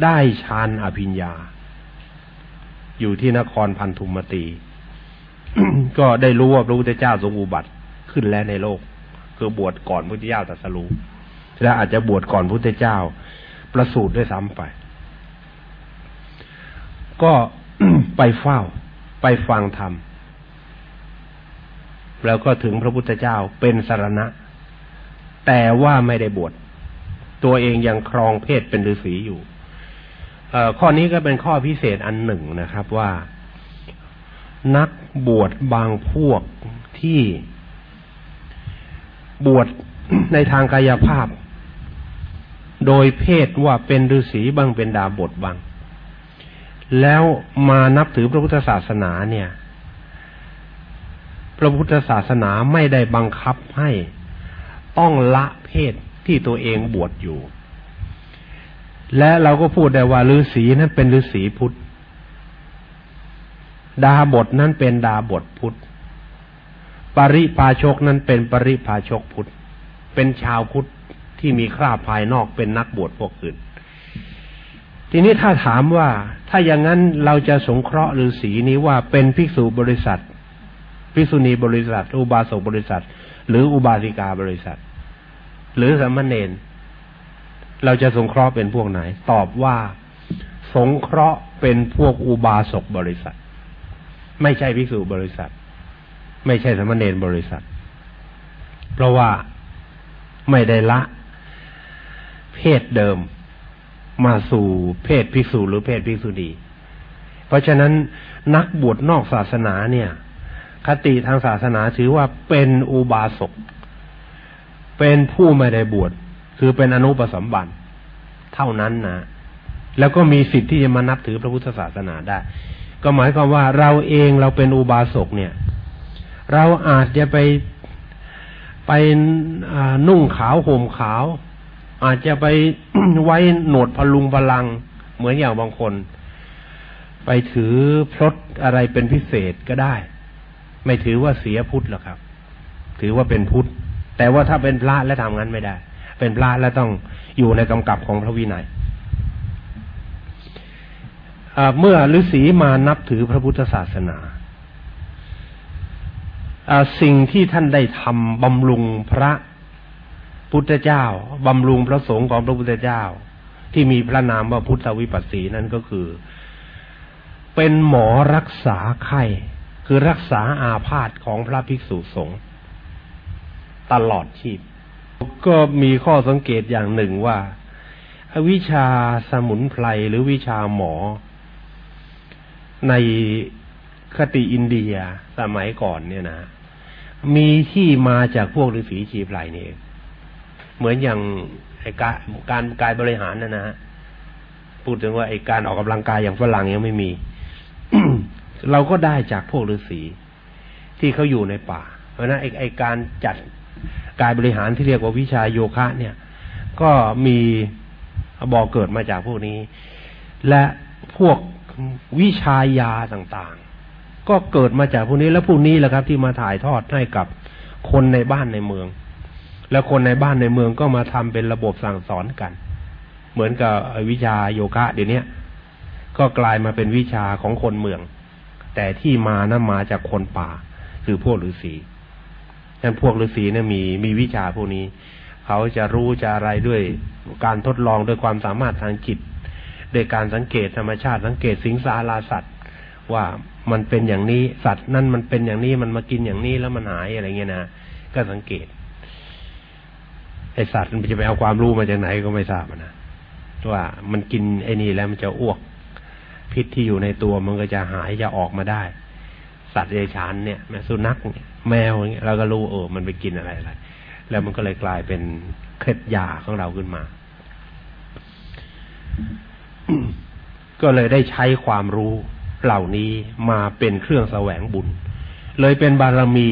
ได้ฌานอภิญญา อยู่ที่นครพันธุมตี ก็ได้รู้ว่าพระพุทธเจ้าทรงอุบัติขึ้นแล้วในโลก คือบวชก่อนพระพุทธเจ้าตรัสรู้และอาจจะบวชก่อนพระพุทธเจ้า ประสูติด้วยซ้ำไป ก็ไปเฝ้า ไปฟังธรรมแล้วก็ถึงพระพุทธเจ้าเป็นสารณะ แต่ว่าไม่ได้บวชตัวเองยังครองเพศเป็นฤาษีอยู่ข้อนี้ก็เป็นข้อพิเศษอันหนึ่งนะครับว่า นักบวชบางพวกที่บวชในทางกายภาพ โดยเพศว่าเป็นฤาษีบางเป็นดาบทบาง แล้วมานับถือพระพุทธศาสนาเนี่ย พระพุทธศาสนาไม่ได้บังคับให้ต้องละเพศที่ตัวเองบวชอยู่ และเราก็พูดได้ว่าฤาษีนั้นเป็นฤาษีพุทธ ดาบทนั้นเป็นดาบทพุทธ ปริพาชกนั้นเป็นปริพาชกพุทธ เป็นชาวพุทธที่มีคราภายนอกเป็นนักบวชพวกอื่น ทีนี้ถ้าถามว่า ถ้าอย่างนั้นเราจะสงเคราะห์ฤาษีนี้ว่าเป็นภิกษุบริษัท ภิกษุณีบริษัท อุบาสกบริษัท หรืออุบาสิกาบริษัท หรือสมณเณรเราจะสงเคราะห์เป็นพวกไหน ตอบว่า สงเคราะห์เป็นพวกอุบาสกบริษัท ไม่ใช่ภิกษุบริษัท ไม่ใช่สมณเณรบริษัท เพราะว่าไม่ได้ละ เพศเดิมมาสู่เพศภิกษุหรือเพศภิกษุณีเพราะฉะนั้นนักบวชนอกศาสนาเนี่ย คติทางศาสนาถือว่าเป็นอุบาสก เป็นผู้ไม่ได้บวชคือเป็นอนุปสมบันเท่านั้นนะแล้วก็มีสิทธิ์ที่จะมานับถือพระพุทธศาสนาได้ ก็หมายความว่าเราเองเราเป็นอุบาสกเนี่ย เราอาจจะไปไปนุ่งขาวห่มขาว อาจจะไปไว้หนวดพลุงพลัง เหมือนอย่างบางคน ไปถือพลดอะไรเป็นพิเศษก็ได้ ไม่ถือว่าเสียพุทธหรอกครับ ถือว่าเป็นพุทธแต่ว่าถ้าเป็นพระแล้วทำงั้นไม่ได้ เป็นพระแล้วต้องอยู่ในกำกับของพระวินัย เมื่อฤาษีมานับถือพระพุทธศาสนาสิ่งที่ท่านได้ทำบำรุงพระพุทธเจ้าบำรุงพระสงฆ์ของพระพุทธเจ้า ที่มีพระนามว่าพุทธวิปัสสีนั่นก็คือ เป็นหมอรักษาไข้คือรักษาอาพาธของพระภิกษุสงฆ์ตลอดชีพ ก็มีข้อสังเกตอย่างหนึ่งว่า วิชาสมุนไพรหรือวิชาหมอ ในคติอินเดียสมัยก่อนเนี่ยนะมีที่มาจากพวกฤาษีชีพไพรนี่เองเหมือนอย่างไอการการกายบริหารนะนะพูดถึงว่าไอการออกกำลังกายอย่างฝรั่งยังไม่มีเราก็ได้จากพวกฤาษีที่เขาอยู่ในป่า เพราะนั้นไอไอการจัดกายบริหารที่เรียกว่าวิชาโยคะเนี่ย ก็มีบอกเกิดมาจากพวกนี้ และพวก วิชายาต่างๆ ก็เกิดมาจากพวกนี้แล้วพวกนี้แหละครับ ที่มาถ่ายทอดให้กับคนในบ้านในเมือง แล้วคนในบ้านในเมืองก็มาทำเป็นระบบสั่งสอนกัน เหมือนกับวิชาโยคะเดี๋ยวนี้ก็กลายมาเป็นวิชาของคนเมือง แต่ที่มานะมาจากคนป่า คือพวกฤาษีฉะนั้นพวกฤาษีเนี่ยมีมีวิชาพวกนี้ เขาจะรู้จะอะไรด้วยการทดลองด้วยความสามารถทางจิต โดยการสังเกตธรรมชาติสังเกตสิงสาราสัตว์ ว่ามันเป็นอย่างนี้สัตว์นั่นมันเป็นอย่างนี้มันมากินอย่างนี้แล้วมันหายอะไรเงี้ยนะก็สังเกตไอสัตว์มันจะไปเอาความรู้มาจากไหนก็ไม่ทราบนะว่ามันกินไอ้นี่แล้วมันจะอ้วก พิษที่อยู่ในตัวมันก็จะหายจะออกมาได้ สัตว์เดรัจฉานเนี่ยแมสุนัขเนี่ยแมวอย่างเงี้ยเราก็รู้เออมันไปกินอะไรอะไรแล้วมันก็เลยกลายเป็นเคล็ดยาของเราขึ้นมา ก็เลยได้ใช้ความรู้เหล่านี้มาเป็นเครื่องแสวงบุญ เลยเป็นบารมี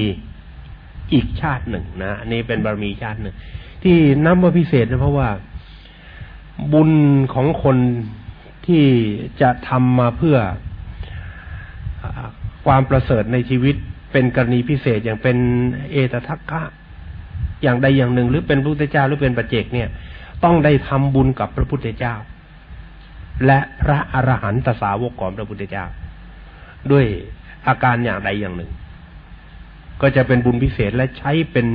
อีกชาติหนึ่งนะอันนี้เป็นบารมีชาติหนึ่ง ที่นับว่าพิเศษนะเพราะว่าบุญของคนที่จะทำมาเพื่อความประเสริฐในชีวิตเป็นกรณีพิเศษอย่างเป็นเอตทัคคะอย่างใดอย่างหนึ่ง หรือเป็นพระพุทธเจ้าหรือเป็นปัจเจกเนี่ย ต้องได้ทำบุญกับพระพุทธเจ้า และพระอรหันตสาวกของพระพุทธเจ้า ด้วยอาการอย่างใดอย่างหนึ่ง ก็จะเป็นบุญพิเศษและใช้เป็น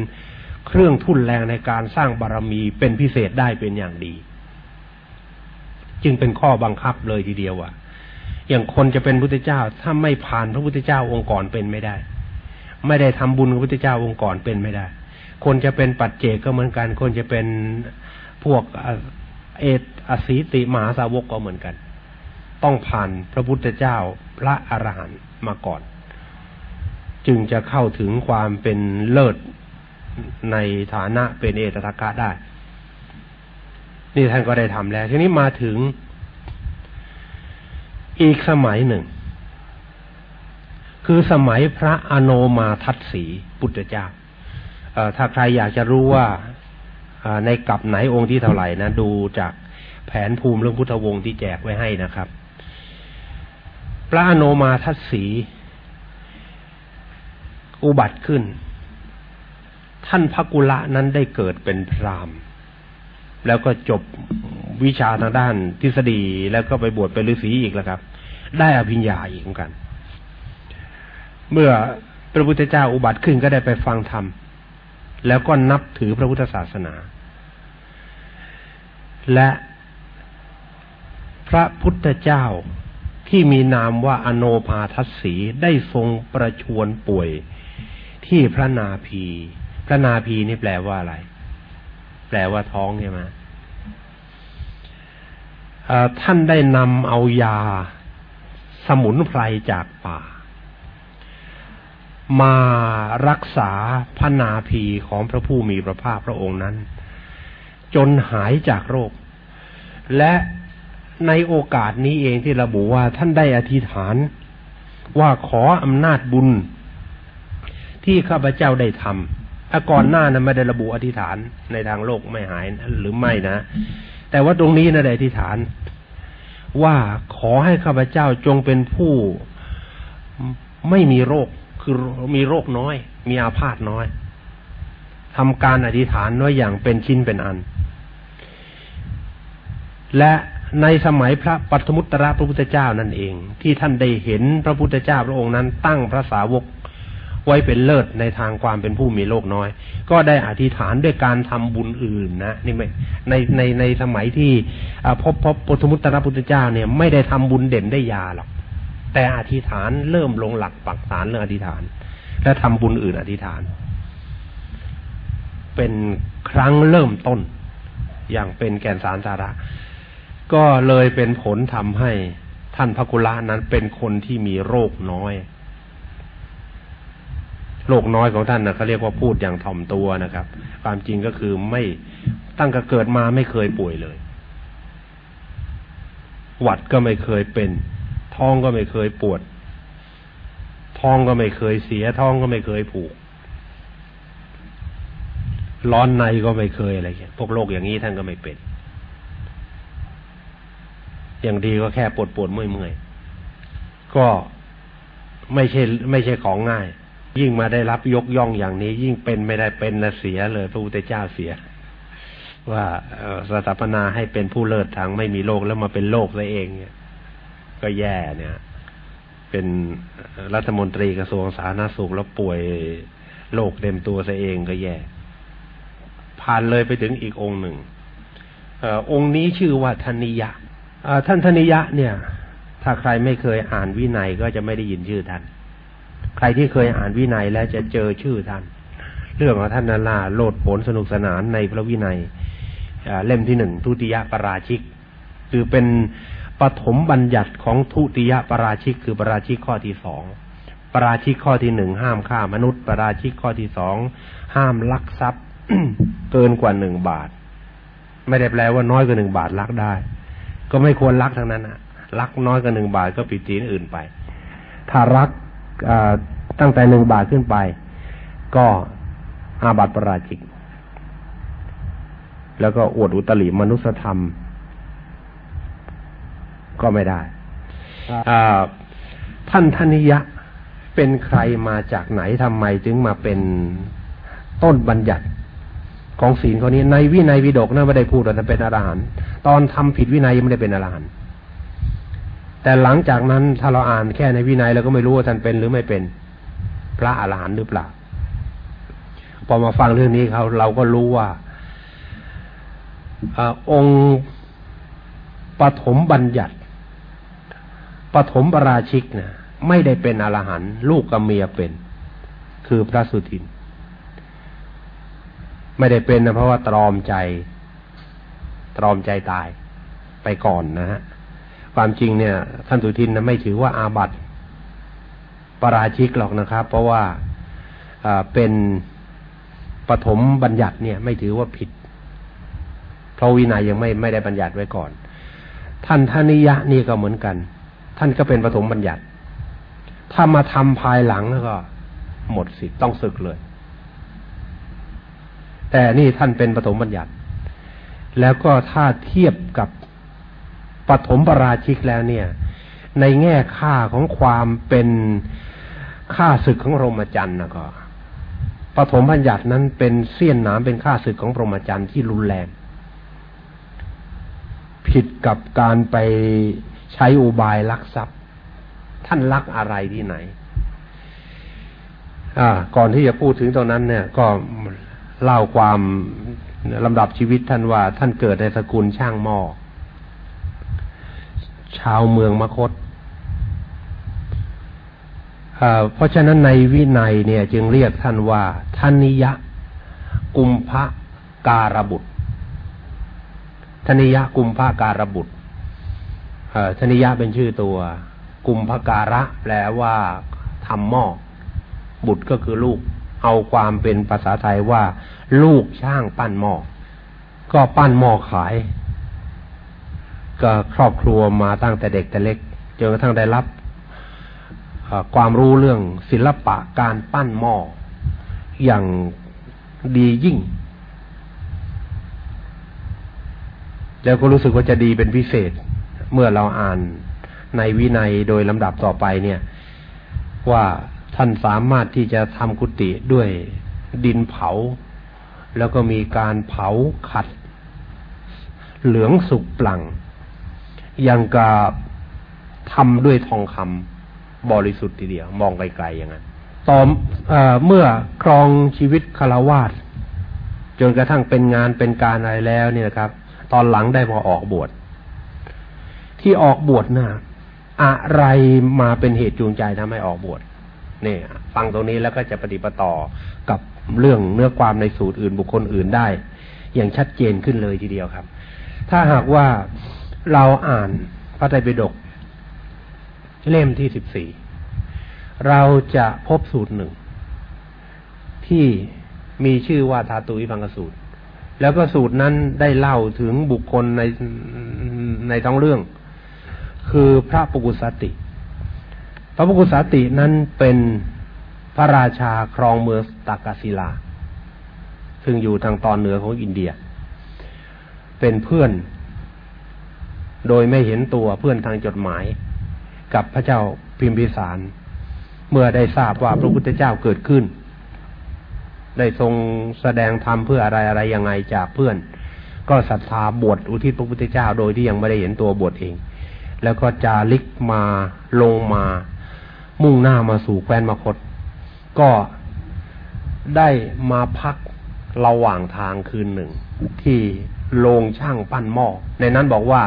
เครื่องทุ่นแรงในการสร้างบารมีเป็นพิเศษได้เป็นอย่างดี จึงเป็นข้อบังคับเลยทีเดียวว่าอย่างคนจะเป็นพุทธเจ้าถ้าไม่ผ่านพระพุทธเจ้าองค์ก่อนเป็นไม่ได้ ไม่ได้ทำบุญกับพุทธเจ้าองค์ก่อนเป็นไม่ได้ คนจะเป็นปัจเจกก็เหมือนกัน คนจะเป็นพวกเอต อสีติมหาสาวกก็เหมือนกัน ต้องผ่านพระพุทธเจ้าพระอรหันต์มาก่อน จึงจะเข้าถึงความเป็นเลิศในฐานะเป็นเอตทัคคะได้ นี่ท่านก็ได้ทำแล้ว ทีนี้มาถึงอีกสมัยหนึ่ง คือสมัยพระอโนมาทัตสีพุทธเจ้าถ้าใครอยากจะรู้ว่าในกลับไหนองค์ที่เท่าไหร่นะ ดูจาก แผนภูมิเรื่องพุทธวงศ์ที่แจกไว้ให้นะครับ พระอโนมาทัตสีอุบัติขึ้น ท่านพระกุละนั้นได้เกิดเป็นพรามแล้วก็จบวิชาทางด้านทฤษฎีแล้วก็ไปบวชเป็นฤาษีอีกแล้วครับ ได้อภิญญาอีกเหมือนกัน เมื่อพระพุทธเจ้าอุบัติขึ้นก็ได้ไปฟังธรรม แล้วก็นับถือพระพุทธศาสนา และ พระพุทธเจ้าที่มีนามว่าอโนภาทัศสีได้ทรงประชวนป่วยที่พระนาภีพระนาภีนี่แปลว่าอะไร แปลว่าท้องใช่ไหมท่านได้นำเอายาสมุนไพรจากป่า มารักษาพระนาภีของพระผู้มีพระภาคพระองค์นั้น จนหายจากโรค และ ในโอกาสนี้เองที่ระบุว่าท่านได้อธิษฐาน ว่าขออำนาจบุญ ที่ข้าพเจ้าได้ทำก่อนหน้านั้นไม่ได้ระบุอธิษฐานในทางโลกไม่หายหรือไม่นะ แต่ว่าตรงนี้นะได้อธิษฐาน ว่าขอให้ข้าพเจ้าจงเป็นผู้ไม่มีโรคคือมีโรคน้อย มีอาพาธน้อยทำการอธิษฐานน้อยอย่างเป็นชิ้นเป็นอัน และ ในสมัยพระปัทมุตตระพระพุทธเจ้านั่นเอง ที่ท่านได้เห็นพระพุทธเจ้าพระองค์นั้น ตั้งพระสาวกไว้เป็นเลิศในทางความเป็นผู้มีโลกน้อย ก็ได้อธิษฐานด้วยการทำบุญอื่นนะนี่ไม่ในในในสมัยที่พบพบปฐมุตตรพุทธเจ้าเนี่ย ไม่ได้ทำบุญเด่นได้ยาหรอกแต่อธิษฐานเริ่มลงหลักปักฐานเรื่องอธิษฐาน และทำบุญอื่นอธิษฐาน เป็นครั้งเริ่มต้นอย่างเป็นแก่นสารสาระ ก็เลยเป็นผลทำให้ท่านพระกุลานั้นเป็นคนที่มีโรคน้อยโลกน้อยของท่านนะเขาเรียกว่าพูดอย่างถ่อมตัวนะครับ ความจริงก็คือไม่ตั้งแต่เกิดมาไม่เคยป่วยเลย หวัดก็ไม่เคยเป็น ท้องก็ไม่เคยปวด ท้องก็ไม่เคยเสีย ท้องก็ไม่เคยผูก ร้อนในก็ไม่เคยอะไรเงี้ยพวกโรคอย่างนี้ท่านก็ไม่เป็น อย่างดีก็แค่ปวดปวดเมื่อยเมื่อยก็ไม่ใช่ ไม่ใช่ของง่าย ยิ่งมาได้รับยกย่องอย่างนี้ ยิ่งเป็นไม่ได้เป็นนะเสียเลยพระพุทธเจ้าเสีย ว่าสถาปนาให้เป็นผู้เลิศทางไม่มีโลกแล้วมาเป็นโลกซะเองเนี่ย ก็แย่เนี่ย เป็นรัฐมนตรีกระทรวงสาธารณสุขแล้วป่วยโลกเต็มตัวซะเองก็แย่ ผ่านเลยไปถึงอีกองค์หนึ่งอองค์นี้ชื่อว่าธนิยะ ท่านธนิยะเนี่ย ถ้าใครไม่เคยอ่านวินัยก็จะไม่ได้ยินชื่อท่าน ใครที่เคยอ่านวินัยแล้วจะเจอชื่อท่าน เรื่องของท่านนาลาโลดผลสนุกสนานในพระวินัยเล่มที่หนึ่งทุติยปราชิก คือเป็นปฐมบัญญัติของทุติยปราชิก คือปราชิกข้อที่สองปราชิกข้อที่หนึ่งห้ามฆ่ามนุษย์ปราชิกข้อที่สองห้ามลักทรัพย์เกินกว่าหนึ่งบาท ไม่ได้แปลว่าน้อยกว่าหนึ่งบาทลักได้ ก็ไม่ควรลักทั้งนั้นอะลักน้อยกว่าหนึ่งบาทก็ปิดตีนอื่นไป ถ้ารักตั้งแต่หนึ่งบาทขึ้นไป ก็อาบัติประราชิก แล้วก็อวดอุตริมนุสธรรม ก็ไม่ได้ท่านธนิยะเป็นใครมาจากไหนทำไมจึงมาเป็นต้นบัญญัติ ของศีลคนนี้ในวินัยวิดกนะไม่ได้พูดว่าจะเป็นอรหันต์ตอนทำผิดวินัยยังไม่ได้เป็นอรหันต์แต่หลังจากนั้นถ้าเราอ่านแค่ในวินัยเราก็ไม่รู้ว่าท่านเป็นหรือไม่เป็นพระอรหันต์หรือเปล่าพอมาฟังเรื่องนี้เขาเราก็รู้ว่าอองค์ปฐมบัญญัติปฐมปราชิกนะไม่ได้เป็นอรหันต์ลูกกับเมียเป็น คือพระสุทิน ไม่ได้เป็นนะเพราะว่าตรอมใจ ตรอมใจตายไปก่อนนะฮะความจริงเนี่ย ท่านสุทินนะไม่ถือว่าอาบัติปราชิกหรอกนะครับ เพราะว่าเป็นปฐมบัญญัติเนี่ย ไม่ถือว่าผิด เพราะวินัยยังไม่ไม่ได้บัญญัติไว้ก่อน ท่านทนิยะนี่ก็เหมือนกัน ท่านก็เป็นปฐมบัญญัติ ถ้ามาทำภายหลังแล้วก็ หมดสิทธิ์ต้องศึกเลย แต่นี่ท่านเป็นปฐมบัญญัติ แล้วก็ถ้าเทียบกับปฐมปราชิกแล้วเนี่ย ในแง่ค่าของความเป็นค่าศึกของโรมจันทร์นะก็ปฐมบัญญัตินั้นเป็นเสี้ยนหนามเป็นค่าศึกของพรหมจรรย์ที่รุนแรง ผิดกับการไปใช้อุบายลักทรัพย์ ท่านลักอะไรที่ไหน อ่า ก่อนที่จะพูดถึงตรงนั้นเนี่ย ก็ เล่าความลำดับชีวิตท่านว่า ท่านเกิดในสกุลช่างหม้อชาวเมืองมคตเพราะฉะนั้นในวินัยเนี่ย จึงเรียกท่านว่าท่านิยะ กุมภการบุตรทนิยะกุมภการบุตรทนิยะเป็นชื่อตัว กุมภการะ แปลว่าทำหม้อบุตรก็คือลูก เอาความเป็นภาษาไทยว่า ลูกช่างปั้นหม้อก็ปั้นหม้อขาย ก็ครอบครัวมาตั้งแต่เด็กแต่เล็กจนกระทั่งได้รับความรู้เรื่องศิลปะการปั้นหม้ออย่างดียิ่ง แล้วก็รู้สึกว่าจะดีเป็นพิเศษ เมื่อเราอ่านในวินัยโดยลำดับต่อไปเนี่ย ว่า ท่านสามารถที่จะทำกุฏิด้วยดินเผา แล้วก็มีการเผาขัด เหลืองสุกปลังยังกับทำด้วยทองคำบริสุทธิ์ทีเดียว มองไกลๆอย่างนั้นต่ออเมื่อครองชีวิตคารวาสจนกระทั่งเป็นงานเป็นการอะไรแล้วเนี่ยนะครับ ตอนหลังได้พอออกบวชที่ออกบวชนะ่ะอะไรมาเป็นเหตุจูงใจทำให้ออกบวช นี่ฟังตรงนี้แล้วก็จะปฏิปต่อกับเรื่องเนื้อความในสูตรอื่นบุคคลอื่นได้ อย่างชัดเจนขึ้นเลยทีเดียวครับ ถ้าหากว่าเราอ่านพระไตรปิฎกเล่มที่สิบสี่เราจะพบสูตรหนึ่ง ที่มีชื่อว่าทาตุวิพังกสูตร แล้วก็สูตรนั้นได้เล่าถึงบุคคลในในท้องเรื่อง คือพระปุกุสติ พระปุกุสตินั้นเป็นพระราชาครองเมืองตากศิลา ซึ่งอยู่ทางตอนเหนือของอินเดีย เป็นเพื่อน โดยไม่เห็นตัวเพื่อนทางจดหมาย กับพระเจ้าพิมพิสาร เมื่อได้ทราบว่าพระพุทธเจ้าเกิดขึ้น ได้ทรงแสดงธรรมเพื่ออะไรอะไรยังไงจากเพื่อน ก็ศรัทธาบวชอุทิศพระพุทธเจ้าโดยที่ยังไม่ได้เห็นตัวบวชเอง แล้วก็จาริกมาลงมา มุ่งหน้ามาสู่แคว้นมคต ก็ได้มาพักระหว่างทางคืนหนึ่ง ที่โรงช่างปั้นหม้อ ในนั้นบอกว่า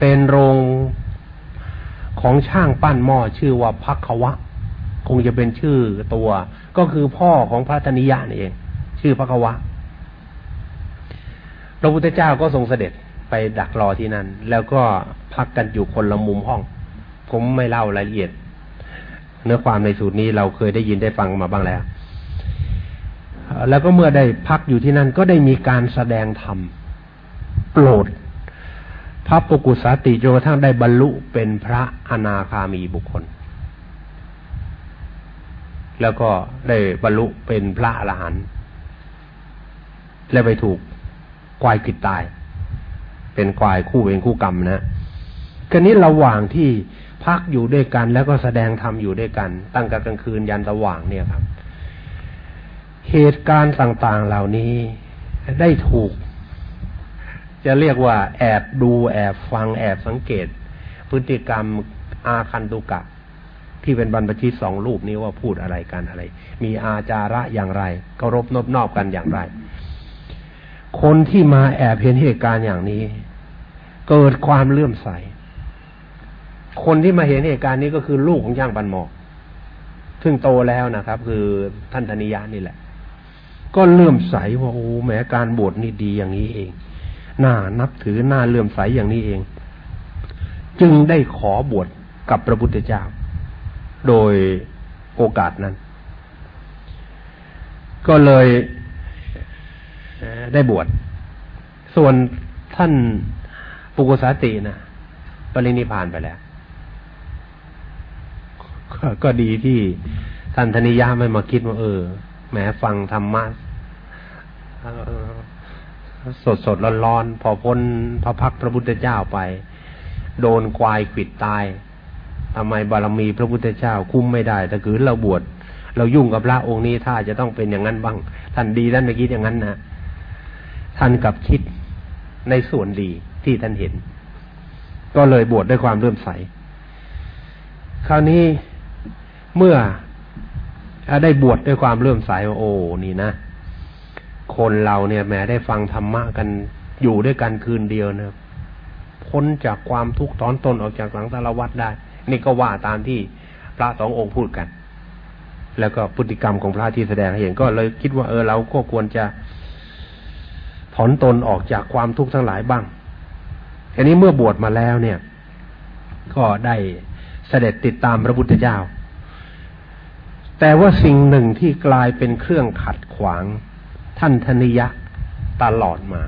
เป็นโรงของช่างปั้นหม้อชื่อว่าพักวะ คงจะเป็นชื่อตัว ก็คือพ่อของพระธนิยะนี่เอง ชื่อพักวะพระพุทธเจ้าก็ทรงเสด็จไปดักรอที่นั่น แล้วก็พักกันอยู่คนละมุมห้อง ผมไม่เล่ารายละเอียด เนื้อความในสูตรนี้เราเคยได้ยินได้ฟังมาบ้างแล้ว แล้วก็เมื่อได้พักอยู่ที่นั่นก็ได้มีการแสดงธรรมโปรด พระปกุสาติจนกระทั่งได้บรรลุเป็นพระอนาคามีบุคคล แล้วก็ได้บรรลุเป็นพระอรหันต์และไปถูกควายกิดตาย เป็นควายคู่เวรคู่กรรมนะก็นี้ระหว่างที่ พักอยู่ด้วยกัน แล้วก็แสดงธรรมอยู่ด้วยกัน ตั้งแต่กลางคืนยันสว่างเนี่ยครับ เหตุการณ์ต่างๆเหล่านี้ได้ถูก จะเรียกว่า แอบดูแอบฟังแอบสังเกต พฤติกรรมอาคันตุกะ ที่เป็นบรรพชิตสองรูปนี้ว่าพูดอะไรกันอะไร มีอาจาระอย่างไรเคารพนบนอบกันอย่างไร คนที่มาแอบเห็นเหตุการณ์อย่างนี้ เกิดความเลื่อมใส คนที่มาเห็นเหตุการณ์นี้ก็คือลูกของย่างปันหมอกซึ่งโตแล้วนะครับ คือท่านธนิยะนี่แหละ ก็เลื่อมใสว่าโอ้แม้การบวชนี่ดีอย่างนี้เองน่านับถือน่าเลื่อมใสอย่างนี้เอง จึงได้ขอบวชกับพระพุทธเจ้า โดยโอกาสนั้น ก็เลยได้บวชส่วนท่านปุกสาตินะปรินิพานไปแล้ว ก็ดีที่ท่านธนิยาไม่มาคิดว่าเออแหมฟังธรรมะสดสดร้อนร้อนพอพ้นพระพักพระพุทธเจ้าไป โดนควายขิดตายทำไมบารมีพระพุทธเจ้าคุ้มไม่ได้ถ้าคือเราบวชเรายุ่งกับพระองค์นี้ถ้าจะต้องเป็นอย่างนั้นบ้าง ท่านดีท่านไม่คิดอย่างนั้นนะท่านกับคิดในส่วนดีที่ท่านเห็น ก็เลยบวชด้วยความเลื่มใส คราวนี้ เมื่อได้บวชดด้วยความเลื่อมใสว่าโอ้นี่นะ คนเราเนี่ยแม้ได้ฟังธรรมะกันอยู่ด้วยกันคืนเดียวนะพ้นจากความทุกข์ถอนตนออกจากหลังตาลวัดได้ นี่ก็ว่าตามที่พระสององค์พูดกัน แล้วก็พฤติกรรมของพระที่แสดงให้เห็นก็เลยคิดว่าเออเราก็ควรจะถอนตนออกจากความทุกข์ทั้งหลายบ้างอันนี้เมื่อบวชมาแล้วเนี่ย ก็ได้เสด็จติดตามพระพุทธเจ้า แต่ว่าสิ่งหนึ่งที่กลายเป็นเครื่องขัดขวางท่านธนิยะตลอดมา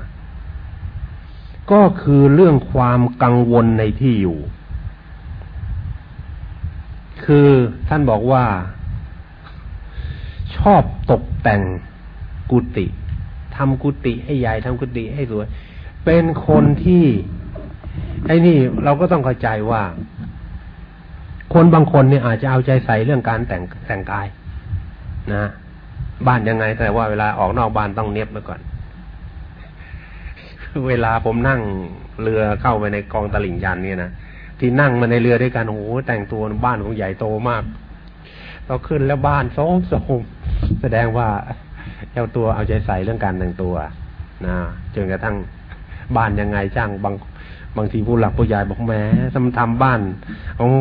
ก็คือเรื่องความกังวลในที่อยู่ คือท่านบอกว่า ชอบตกแต่งกุฏิทำกุฏิให้ใหญ่ทำกุฏิให้สวย เป็นคนที่ไอ้นี่เราก็ต้องเข้าใจว่า คนบางคนเนี่ยอาจจะเอาใจใส่เรื่องการแต่งแต่งกาย นะ บ้านยังไงแต่ว่าเวลาออกนอกบ้านต้องเนียบไว้ก่อน เวลาผมนั่งเรือเข้าไปในกองตลิ่งยันเนี่ยนะที่นั่งมาในเรือด้วยกันโอ้โหแต่งตัวบ้านของใหญ่โตมากเราขึ้นแล้วบ้านโสมโสมแสดงว่าเจ้าตัวเอาใจใส่เรื่องการแต่งตัวนะจนกระทั่งบ้านยังไงจ้างบางบางทีผู้หลักผู้ใหญ่บอกแม้ทำทำบ้านของ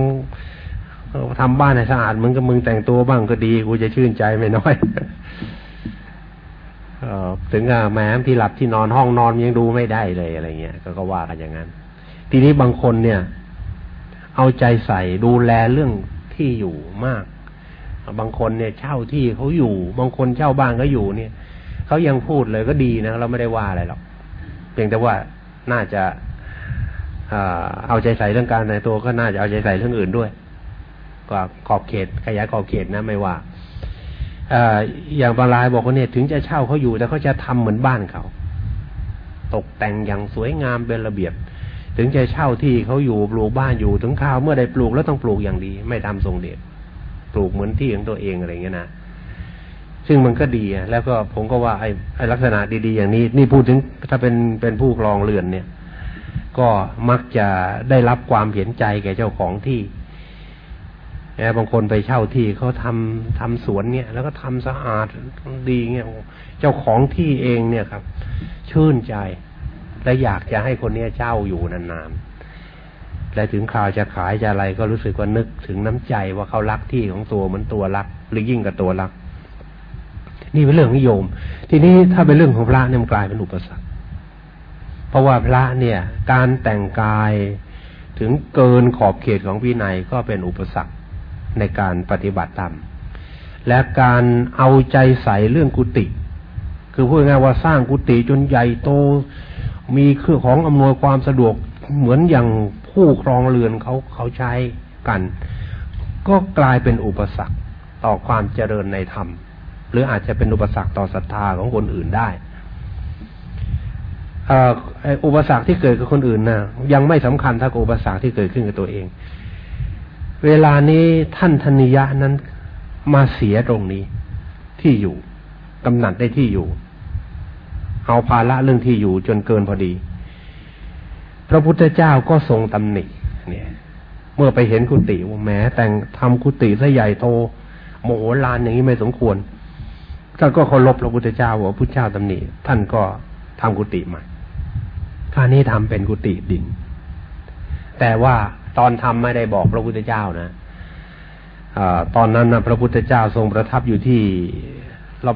ทำบ้านให้สะอาดมึงก็มึงแต่งตัวบ้างก็ดีกูจะชื่นใจไม่น้อยถึงแม้ที่หลับที่นอนห้องนอนยังดูไม่ได้เลยอะไรเงี้ยก็ก็ว่ากันอย่างนั้น ทีนี้บางคนเนี่ย เอาใจใส่ดูแลเรื่องที่อยู่มาก บางคนเนี่ยเช่าที่เขาอยู่ บางคนเช่าบ้านก็อยู่เนี่ยเขายังพูดเลยก็ดีนะเราไม่ได้ว่าอะไรหรอกเพียงแต่ว่าน่าจะเอาใจใส่เรื่องการในตัวก็น่าจะเอาใจใส่เรื่องอื่นด้วย กว่าขอบเขต ขยายขอบเขตนะไม่ว่าออย่างบางรายบอกว่าเนี่ยถึงจะเช่าเขาอยู่แต่เขาจะทำเหมือนบ้านเขา ตกแต่งอย่างสวยงามเป็นระเบียบ ถึงจะเช่าที่เขาอยู่ปลูกบ้านอยู่ถึงข้าวเมื่อใดปลูกแล้วต้องปลูกอย่างดี ไม่ทำทรงเดชปลูกเหมือนที่ของตัวเองอะไรเงี้ยนะซึ่งมันก็ดีอะแล้วก็ผมก็ว่าไอ้ไอลักษณะดีๆอย่างนี้ นี่พูดถึงถ้าเป็นเป็นผู้ครองเรือนเนี่ย ก็มักจะได้รับความเห็นใจแก่เจ้าของที่ บางคนไปเช่าที่เขาทำทำสวนเนี่ย แล้วก็ทำสะอาดดีเงี้ยเจ้าของที่เองเนี่ยครับ ชื่นใจ และอยากจะให้คนเนี้ยเช่าอยู่นานๆและถึงข่าวจะขายจะอะไรก็รู้สึกว่านึกถึงน้ำใจว่าเขารักที่ของตัวเหมือนตัวรัก หรือยิ่งกับตัวรัก นี่เป็นเรื่องนิยม ทีนี้ถ้าเป็นเรื่องของพระเนี่ยมันกลายเป็นอุปสรรคเพราะว่าพระเนี่ย การแต่งกายถึงเกินขอบเขตของวินัยก็เป็นอุปสรรค ในการปฏิบัติธรรม และการเอาใจใส่เรื่องกุฏิคือพูดง่ายว่าสร้างกุฏิจนใหญ่โต มีเครื่องของอำนวยความสะดวกเหมือนอย่างผู้ครองเรือนเขาเขาใช้กัน ก็กลายเป็นอุปสรรคต่อความเจริญในธรรม หรืออาจจะเป็นอุปสรรคต่อศรัทธาของคนอื่นได้อุปสรรคที่เกิดกับคนอื่นนะ่ะยังไม่สำคัญเท่ากับอุปสรรคที่เกิดขึ้นกับตัวเอง เวลานี้ท่านธนิยะนั้นมาเสียตรงนี้ ที่อยู่กำหนัดได้ที่อยู่ เอาภาระเรื่องที่อยู่จนเกินพอดี พระพุทธเจ้าก็ทรงตำหนิเนี่ย เมื่อไปเห็นกุฏิว่าแม้แต่งทำกุฏิซะใหญ่โตโมโหลานอย่างนี้ไม่สมควรท่านก็เคารพพระพุทธเจ้าว่าพุทธเจ้าตำหนิท่านก็ทำกุฏิใหม่คราวนี้ทำเป็นกุฏิดิน แต่ว่า ตอนทำไม่ได้บอกพระพุทธเจ้านะอตอนนั้นนะพระพุทธเจ้าทรงประทับอยู่ที่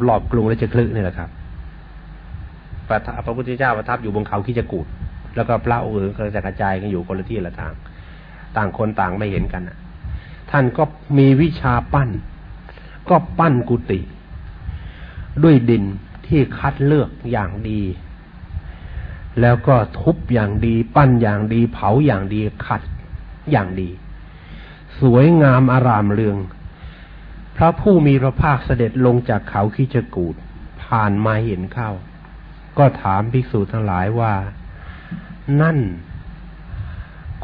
รอบๆกรุงราชคลึนี่แหละครับประพระพุทธเจ้าประทับอยู่บนเขาขีจกูดแล้วก็พระองค์อื่นก็จะกระจายกันอยู่คนละที่ละทาง ต่างคนต่างไม่เห็นกันนะท่านก็มีวิชาปั้น ก็ปั้นกุฏิด้วยดินที่คัดเลือกอย่างดี แล้วก็ทุบอย่างดี ปั้นอย่างดี เผาอย่างดีขัด อย่างดี สวยงามอารามเรือง พระผู้มีพระภาคเสด็จลงจากเขาคิจกูดผ่านมาเห็นเข้า ก็ถามภิกษุทั้งหลายว่า นั่น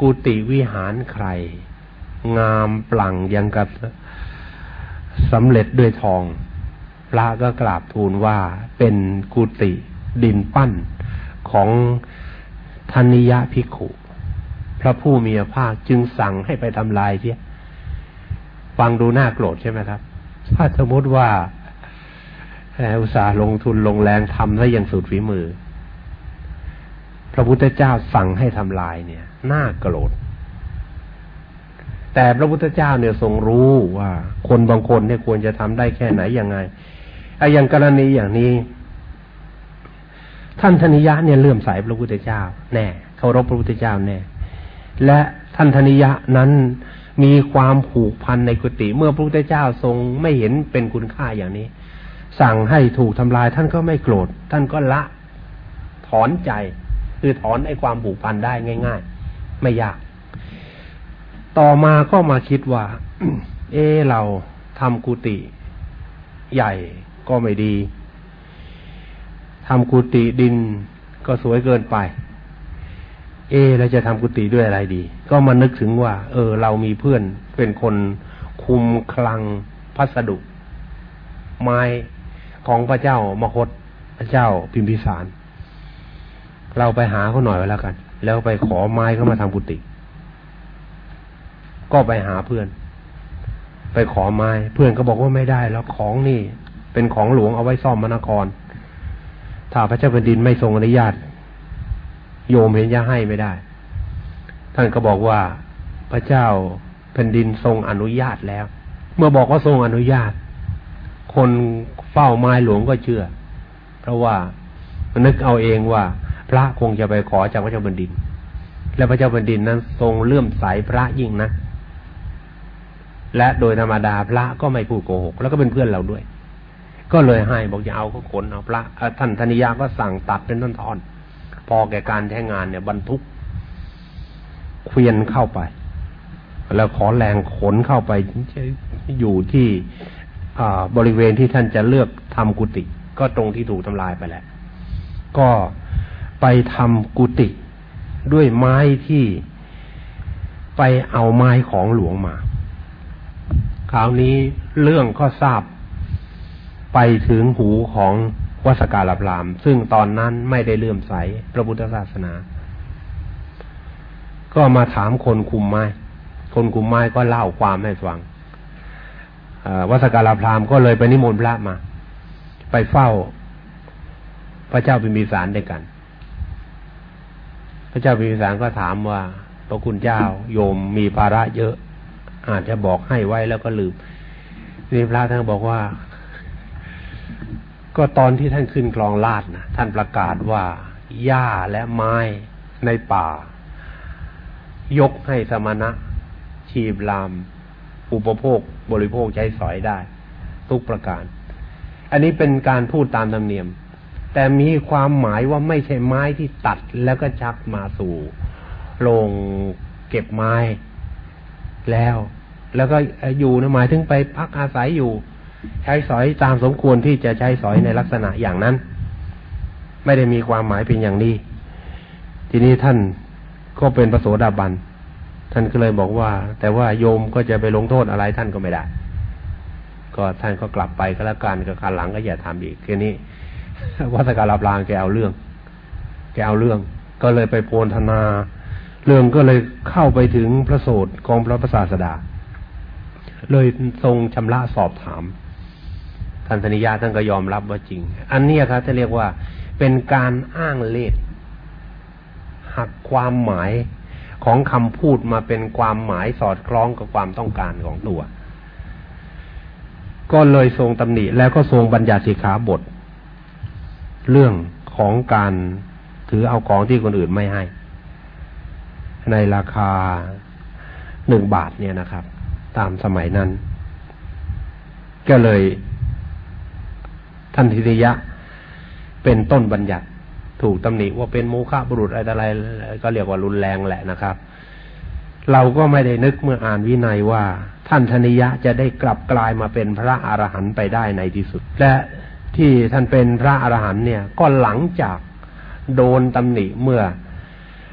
กุฏิวิหารใคร งามปลั่งยังกับสำเร็จด้วยทอง พระก็กราบทูลว่าเป็นกุฏิดินปั้นของธนิยะพิขุ พระผู้มีพระภาคจึงสั่งให้ไปทำลายเสียฟังดูน่าโกรธใช่ไหมครับ ถ้าสมมติว่าอุตสาห์ลงทุนลงแรงทำซะอย่างสุดฝีมือ พระพุทธเจ้าสั่งให้ทำลายเนี่ย น่าโกรธ แต่พระพุทธเจ้าเนี่ยทรงรู้ว่า คนบางคนเนี่ยควรจะทำได้แค่ไหนยังไงไอ้อย่างกรณีอย่างนี้ ท่านธนิยะเนี่ยเลื่อมใสพระพุทธเจ้า แน่เคารพพระพุทธเจ้าแน่ และท่านธนิยะนั้นมีความผูกพันในกุฏิเมื่อพระพุทธเจ้าทรงไม่เห็นเป็นคุณค่าอย่างนี้ สั่งให้ถูกทำลายท่านก็ไม่โกรธ ท่านก็ละ ถอนใจ คือถอนไอ้ความผูกพันได้ง่าย ๆ ไม่ยาก ต่อมาก็มาคิดว่า เออเราทำกุฏิใหญ่ก็ไม่ดีทำกุฏิดินก็สวยเกินไป เอเราจะทำกุฏิด้วยอะไรดี ก็มานึกถึงว่า เออ เรามีเพื่อนเป็นคนคุมคลังพัสดุ ไม้ของพระเจ้ามคตพระเจ้าพิมพิสาร เราไปหาเขาหน่อยไว้แล้วกัน แล้วไปขอไม้เขามาทำกุฏิก็ไปหาเพื่อน ไปขอไม้ เพื่อนก็บอกว่าไม่ได้แล้วของนี่ เป็นของหลวงเอาไว้ซ่อมมนคร ถ้าพระเจ้าแผ่นดินไม่ทรงอนุญาต โยมเห็นจะให้ไม่ได้ ท่านก็บอกว่าพระเจ้าแผ่นดินทรงอนุญาตแล้ว เมื่อบอกว่าทรงอนุญาต คนเฝ้าไม้หลวงก็เชื่อ เพราะว่านึกเอาเองว่า พระคงจะไปขอจากพระเจ้าแผ่นดิน และพระเจ้าแผ่นดินนั้นทรงเลื่อมใสพระยิ่งนะและโดยธรรมดาพระก็ไม่พูดโกหก แล้วก็เป็นเพื่อนเราด้วย ก็เลยให้บอกจะเอาก็ขนเอาพระท่านธนิยาก็สั่งตัดเป็นต้นทอนพ อแก่การใช้งานเนี่ย บรรทุกเควียนเข้าไป แล้วขอแรงขนเข้าไปอยู่ที่บริเวณที่ท่านจะเลือกทำกุฏิก็ตรงที่ถูกทำลายไปแหละ ก็ไปทำกุฏิด้วยไม้ที่ไปเอาไม้ของหลวงมา คราวนี้เรื่องก็ทราบไปถึงหูของ วัสการพราม ซึ่งตอนนั้นไม่ได้เลื่อมใสพระพุทธศาสนา ก็มาถามคนคุมไม้ คนคุมไม้ก็เล่าความให้ฟังวัสการพรามก็เลยไปนิมนต์พระมา ไปเฝ้า พระเจ้าพิมพิสารด้วยกัน พระเจ้าพิมพิสารก็ถามว่าพระคุณเจ้าโยมมีภาระเยอะ อาจจะบอกให้ไว้แล้วก็ลืมนี่พระท่านบอกว่า ก็ตอนที่ท่านขึ้นคลองลาดนะท่านประกาศว่าหญ้าและไม้ในป่า ยกให้สมณะ ชีบลาม อุปโภคบริโภคใช้สอยได้ ทุกประการ อันนี้เป็นการพูดตามธรรมเนียม แต่มีความหมายว่าไม่ใช่ไม้ที่ตัดแล้วก็ชักมาสู่โรงเก็บไม้แล้ว แล้วก็อยู่นะหมายถึงไปพักอาศัยอยู่ ใช้สอยตามสมควรที่จะใช้สอยในลักษณะอย่างนั้น ไม่ได้มีความหมายเป็นอย่างนี้ ทีนี้ท่านก็เป็นประโสดาบัน ท่านก็เลยบอกว่า แต่ว่าโยมก็จะไปลงโทษอะไรท่านก็ไม่ได้ ก็ท่านก็กลับไปก็แล้วกันก็การหลังก็อย่าทำอีกทีนี้วัฒการลาบลางแกเอาเรื่อง แกเอาเรื่อง ก็เลยไปโพลธนา เรื่องก็เลยเข้าไปถึงพระโสดของพระประสาสดา เลยทรงชำระสอบถาม ท่านธนิยาท่านก็ยอมรับว่าจริง อันนี้ครับจะเรียกว่าเป็นการอ้างเลสหักความหมายของคำพูดมาเป็นความหมายสอดคล้องกับความต้องการของตัว ก็เลยทรงตำหนิแล้วก็ทรงบัญญัติสิกขาบท เรื่องของการถือเอาของที่คนอื่นไม่ให้ ในราคาหนึ่งบาทเนี่ยนะครับ ตามสมัยนั้น ก็เลย ท่านทิฏยะ เป็นต้นบัญญัติ ถูกตำหนิว่าเป็นโมฆะบุรุษอะไรอะไรก็เรียกว่ารุนแรงแหละนะครับ เราก็ไม่ได้นึกเมื่ออ่านวินัยว่า ท่านธนิยะจะได้กลับกลายมาเป็นพระอรหันต์ไปได้ในที่สุด และที่ท่านเป็นพระอรหันต์เนี่ย ก็หลังจากโดนตำหนิเมื่อ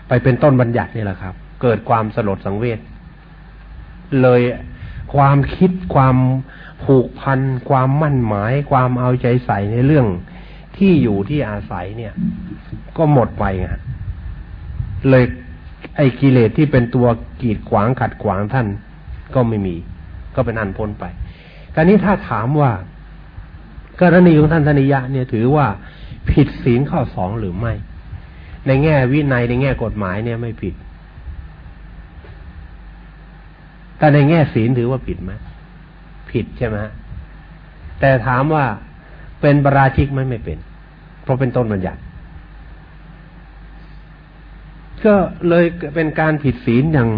ไปเป็นต้นบัญญัตินี่แหละครับ เกิดความสลดสังเวชเลย ความคิดความผูกพัน ความมั่นหมาย ความเอาใจใส่ในเรื่องที่อยู่ที่อาศัยเนี่ย ก็หมดไปไงเลยไอ้กิเลสที่เป็นตัวกีดขวางขัดขวางท่าน ก็ไม่มี ก็เป็นอันพ้นไปการนี้ถ้าถามว่ากรณีของท่านธนิยะเนี่ยถือว่าผิดศีลข้อสองหรือไม่ ในแง่วินัยในแง่กฎหมายเนี่ยไม่ผิด แต่ในแง่ศีลถือว่าผิดไหมผิดใช่ไหมแต่ถามว่าเป็นบราชิกไหมไม่เป็น เพราะเป็นต้นบัญญัติ ก็เลยเป็นการผิดศีลอย่าง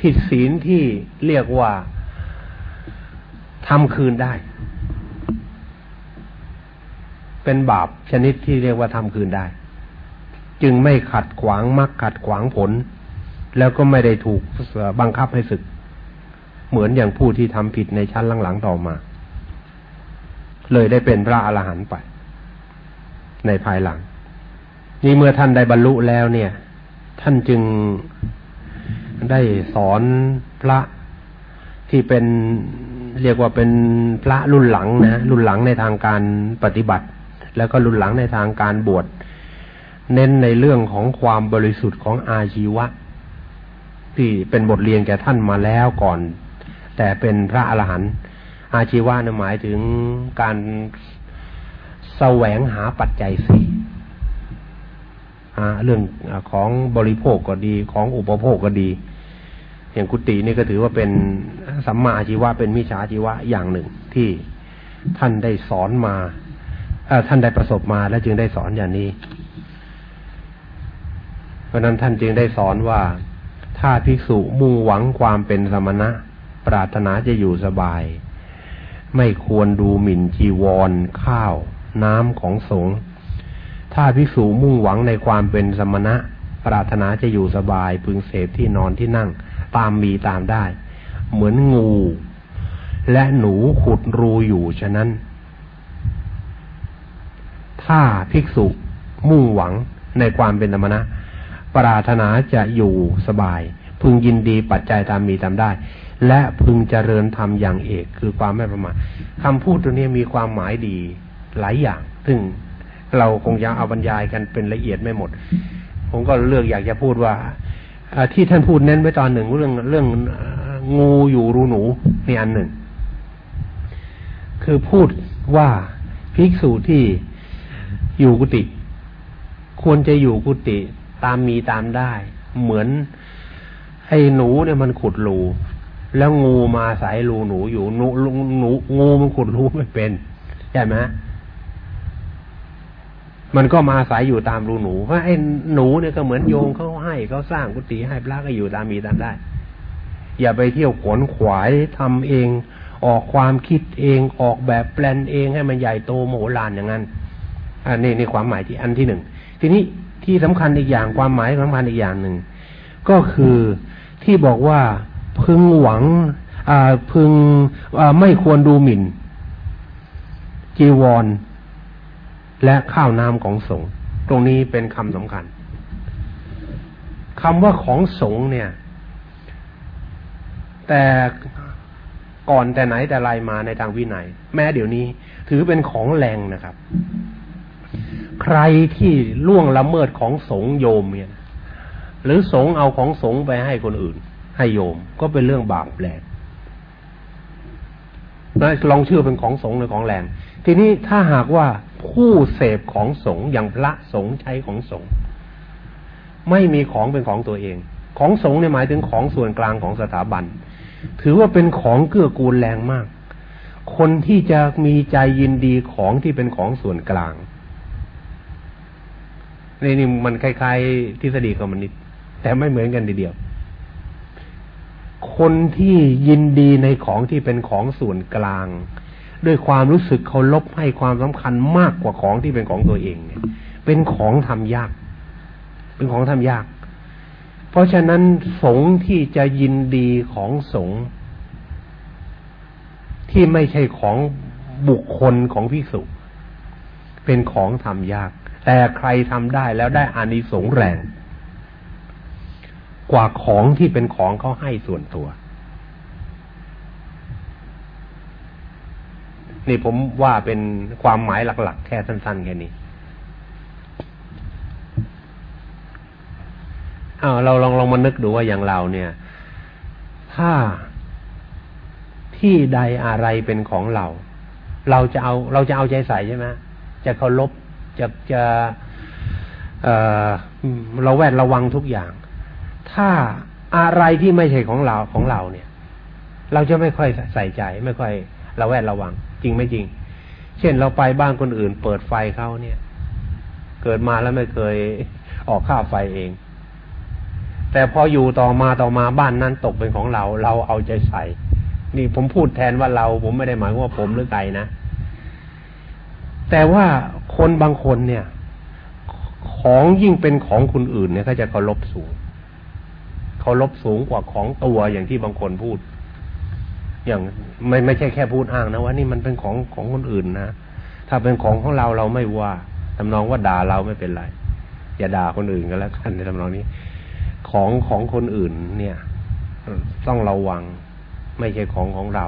ผิดศีลที่เรียกว่าทำคืนได้ เป็นบาปชนิดที่เรียกว่าทำคืนได้ จึงไม่ขัดขวางมรรคขัดขวางผล แล้วก็ไม่ได้ถูกบังคับให้ศึก เหมือนอย่างผู้ที่ทำผิดในชั้นหลังๆต่อมา เลยได้เป็นพระอรหันต์ไป ในภายหลัง นี่เมื่อท่านได้บรรลุแล้วเนี่ย ท่านจึงได้สอนพระที่เป็นเรียกว่าเป็นพระรุ่นหลังนะรุ่นหลังในทางการปฏิบัติ แล้วก็รุ่นหลังในทางการบวชเน้นในเรื่องของความบริสุทธิ์ของอาชีวะ ที่เป็นบทเรียนแก่ท่านมาแล้วก่อน แต่เป็นพระอรหันต์อาชีวะนะหมายถึงการแสวงหาปัจจัยสี่เรื่องของบริโภคก็ดีของอุปโภคก็ดี อย่างกุฏินี่ก็ถือว่าเป็นสัมมาอาชีวะเป็นมิจฉาชีวะอย่างหนึ่งที่ท่านได้สอนมาท่านได้ประสบมาและจึงได้สอนอย่างนี้ เพราะนั้นท่านจึงได้สอนว่า ถ้าภิกษุมุ่งหวังความเป็นสมณะ ปรารถนาจะอยู่สบาย ไม่ควรดูหมิ่นจีวร ข้าว น้ำของสงฆ์ถ้าพิสูมุ่งหวังในความเป็นสมณะ ปรารถนาจะอยู่สบาย พึงเสพที่นอนที่นั่ง ตามมีตามได้ เหมือนงู และหนูขุดรูอยู่ฉะนั้น ถ้าภิกษุมุ่งหวังในความเป็นธรรมนะ ปรารถนาจะอยู่สบาย พึงยินดีปัจจัยตามมีตามได้ และพึงเจริญธรรมอย่างเอก คือความไม่ประมาทคำพูดตัวนี้มีความหมายดีหลายอย่าง ซึ่งเราคงจะเอาบรรยายกันเป็นละเอียดไม่หมด ผมก็เลือกอยากจะพูดว่าที่ท่านพูดเน้นไว้ตอนหนึ่งเรื่องเรื่องงูอยู่รูหนูนี่อันหนึ่ง คือพูดว่าภิกษุที่อยู่กุฏิควรจะอยู่กุฏิ ตามมีตามได้ เหมือนไอ้หนูเนี่ยมันขุดรูแล้วงูมาสายรูหนูอยู่หนูหนูงูมันขุดรูไม่เป็นใช่ไหมมันก็มาอาศัยอยู่ตามรูหนูเพราะไอ้หนูเนี่ยก็เหมือนโยงเขาให้เขาสร้างกุฏิให้พระก็อยู่ตามมีตามได้ อย่าไปเที่ยวขวนขวายทำเอง ออกความคิดเองออกแบบแปลนเองให้มันใหญ่โตโมโหลานอย่างนั้น อันนี้ในความหมายที่อันที่หนึ่งทีนี้ ที่สำคัญอีกอย่างความหมายสำคัญอีกอย่างหนึ่ง ก็คือที่บอกว่าพึงหวังพึงไม่ควรดูหมิ่น จีวร และข้าวน้ำของสงฆ์ตรงนี้เป็นคำสำคัญคำว่าของสงฆ์เนี่ย แต่ก่อนแต่ไหนแต่ไรมาในทางวินัย แม้เดี๋ยวนี้ ถือเป็นของแรงนะครับ รที่ล่วงละเมิดของสงโยมเนี่ยหรือสงเอาของสงไปให้คนอื่น ให้โยมก็เป็นเรื่องบาปแปลกลองเชื่อเป็นของสงหรือของแรงทีนี้ถ้าหากว่าผู้เสพของสงอย่างพระสงใช้ของสงไม่มีของเป็นของตัวเอง ของสงเนี่ยหมายถึงของส่วนกลางของสถาบัน ถือว่าเป็นของเกื้อกูลแรงมาก คนที่จะมีใจยินดีของที่เป็นของส่วนกลาง นี่นี่มันคล้ายๆทฤษฎีคอมมิวนิสต์แต่ไม่เหมือนกันทีเดียว คนที่ยินดีในของที่เป็นของส่วนกลาง ด้วยความรู้สึกเคารพให้ความสำคัญมากกว่าของที่เป็นของตัวเองเนี่ย เป็นของทำยาก เป็นของทำยาก เพราะฉะนั้นสงที่จะยินดีของสงที่ไม่ใช่ของบุคคลของพิสุเป็นของทำยาก แต่ใครทำได้แล้วได้อานิสงส์แรง กว่าของที่เป็นของเขาให้ส่วนตัว นี่ผมว่าเป็นความหมายหลัก ๆ แค่สั้น ๆ แค่นี้เอาเราลองลองมานึกดูว่าอย่างเราเนี่ย ถ้าที่ใดอะไรเป็นของเรา เราจะเอาเราจะเอาใจใส่ใช่ไหมจะเคารพ จะจะเราแวดระวังทุกอย่าง ถ้าอะไรที่ไม่ใช่ของเราของเราเนี่ย เราจะไม่ค่อยใส่ใจ ไม่ค่อยระแวดระวัง จริงไม่จริง เช่นเราไปบ้านคนอื่น เปิดไฟเขาเนี่ย เกิดมาแล้วไม่เคยออกค่าไฟเอง แต่พออยู่ต่อมาต่อมาบ้านนั้นตกเป็นของเรา เราเอาใจใส่ นี่ผมพูดแทนว่าเรา ผมไม่ได้หมายว่าผมหรือใครนะ แต่ว่าคนบางคนเนี่ย ของยิ่งเป็นของคนอื่นเนี่ยเขาจะเคารพสูงเคารพสูงกว่าของตัวอย่างที่บางคนพูด อย่างไม่ไม่ใช่แค่พูดอ้างนะว่านี่มันเป็นของของคนอื่นนะถ้าเป็นของของเราเราไม่ว่าทำนองว่าด่าเราไม่เป็นไร อย่าด่าคนอื่นก็แล้วกันในทำนองนี้ ของของคนอื่น เนี่ย ต้องระวัง ไม่ใช่ของของเรา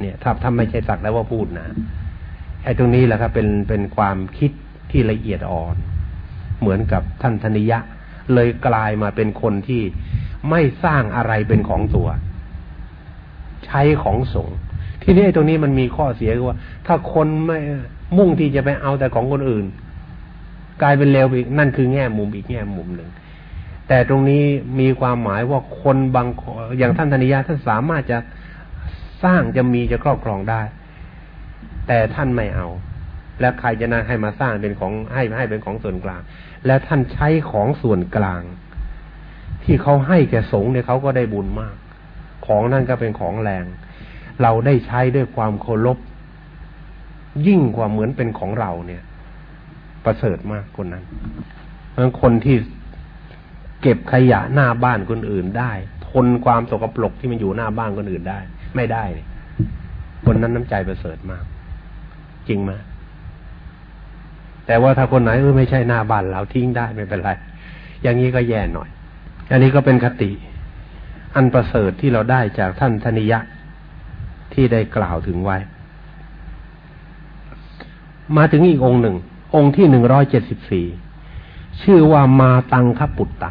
เนี่ย ถ้าถ้าไม่ใช่สักแล้วว่าพูดนะ ไอ้ตรงนี้แหละครับเป็นเป็นความคิดที่ละเอียดอ่อน เหมือนกับท่านธนิยะ เลยกลายมาเป็นคนที่ไม่สร้างอะไรเป็นของตัว ใช้ของสงทีนี้ไอ้ตรงนี้มันมีข้อเสียคือว่า ถ้าคนไม่มุ่งที่จะไปเอาแต่ของคนอื่น กลายเป็นเลวอีกนั่นคือแง่มุมอีกแง่มุมหนึ่งแต่ตรงนี้มีความหมายว่าคนบางอย่างท่านธนิยะท่านสามารถจะสร้างจะมีจะครอบครองได้ แต่ท่านไม่เอา แล้วใครจะน่าให้มาสร้างเป็นของให้ให้เป็นของส่วนกลาง แล้วท่านใช้ของส่วนกลาง ที่เขาให้แก่สงฆ์เนี่ยเขาก็ได้บุญมาก ของนั่นก็เป็นของแรง เราได้ใช้ด้วยความเคารพยิ่งกว่าเหมือนเป็นของเราเนี่ย ประเสริฐมากคนนั้นเพราะคนที่เก็บขยะหน้าบ้านคนอื่นได้ ทนความสกปรกที่มันอยู่หน้าบ้านคนอื่นได้ ไม่ได้ คนนั้นน้ำใจประเสริฐมาก จริงไหมแต่ว่าถ้าคนไหนเออไม่ใช่หน้าบ้านเราทิ้งได้ไม่เป็นไร อย่างนี้ก็แย่หน่อย อันนี้ก็เป็นคติ อันประเสริฐที่เราได้จากท่านธนิยะที่ได้กล่าวถึงไว้ มาถึงอีกองค์หนึ่ง องค์ที่หนึ่งร้อยเจ็ดสิบสี่ชื่อว่ามาตังคปุตตะ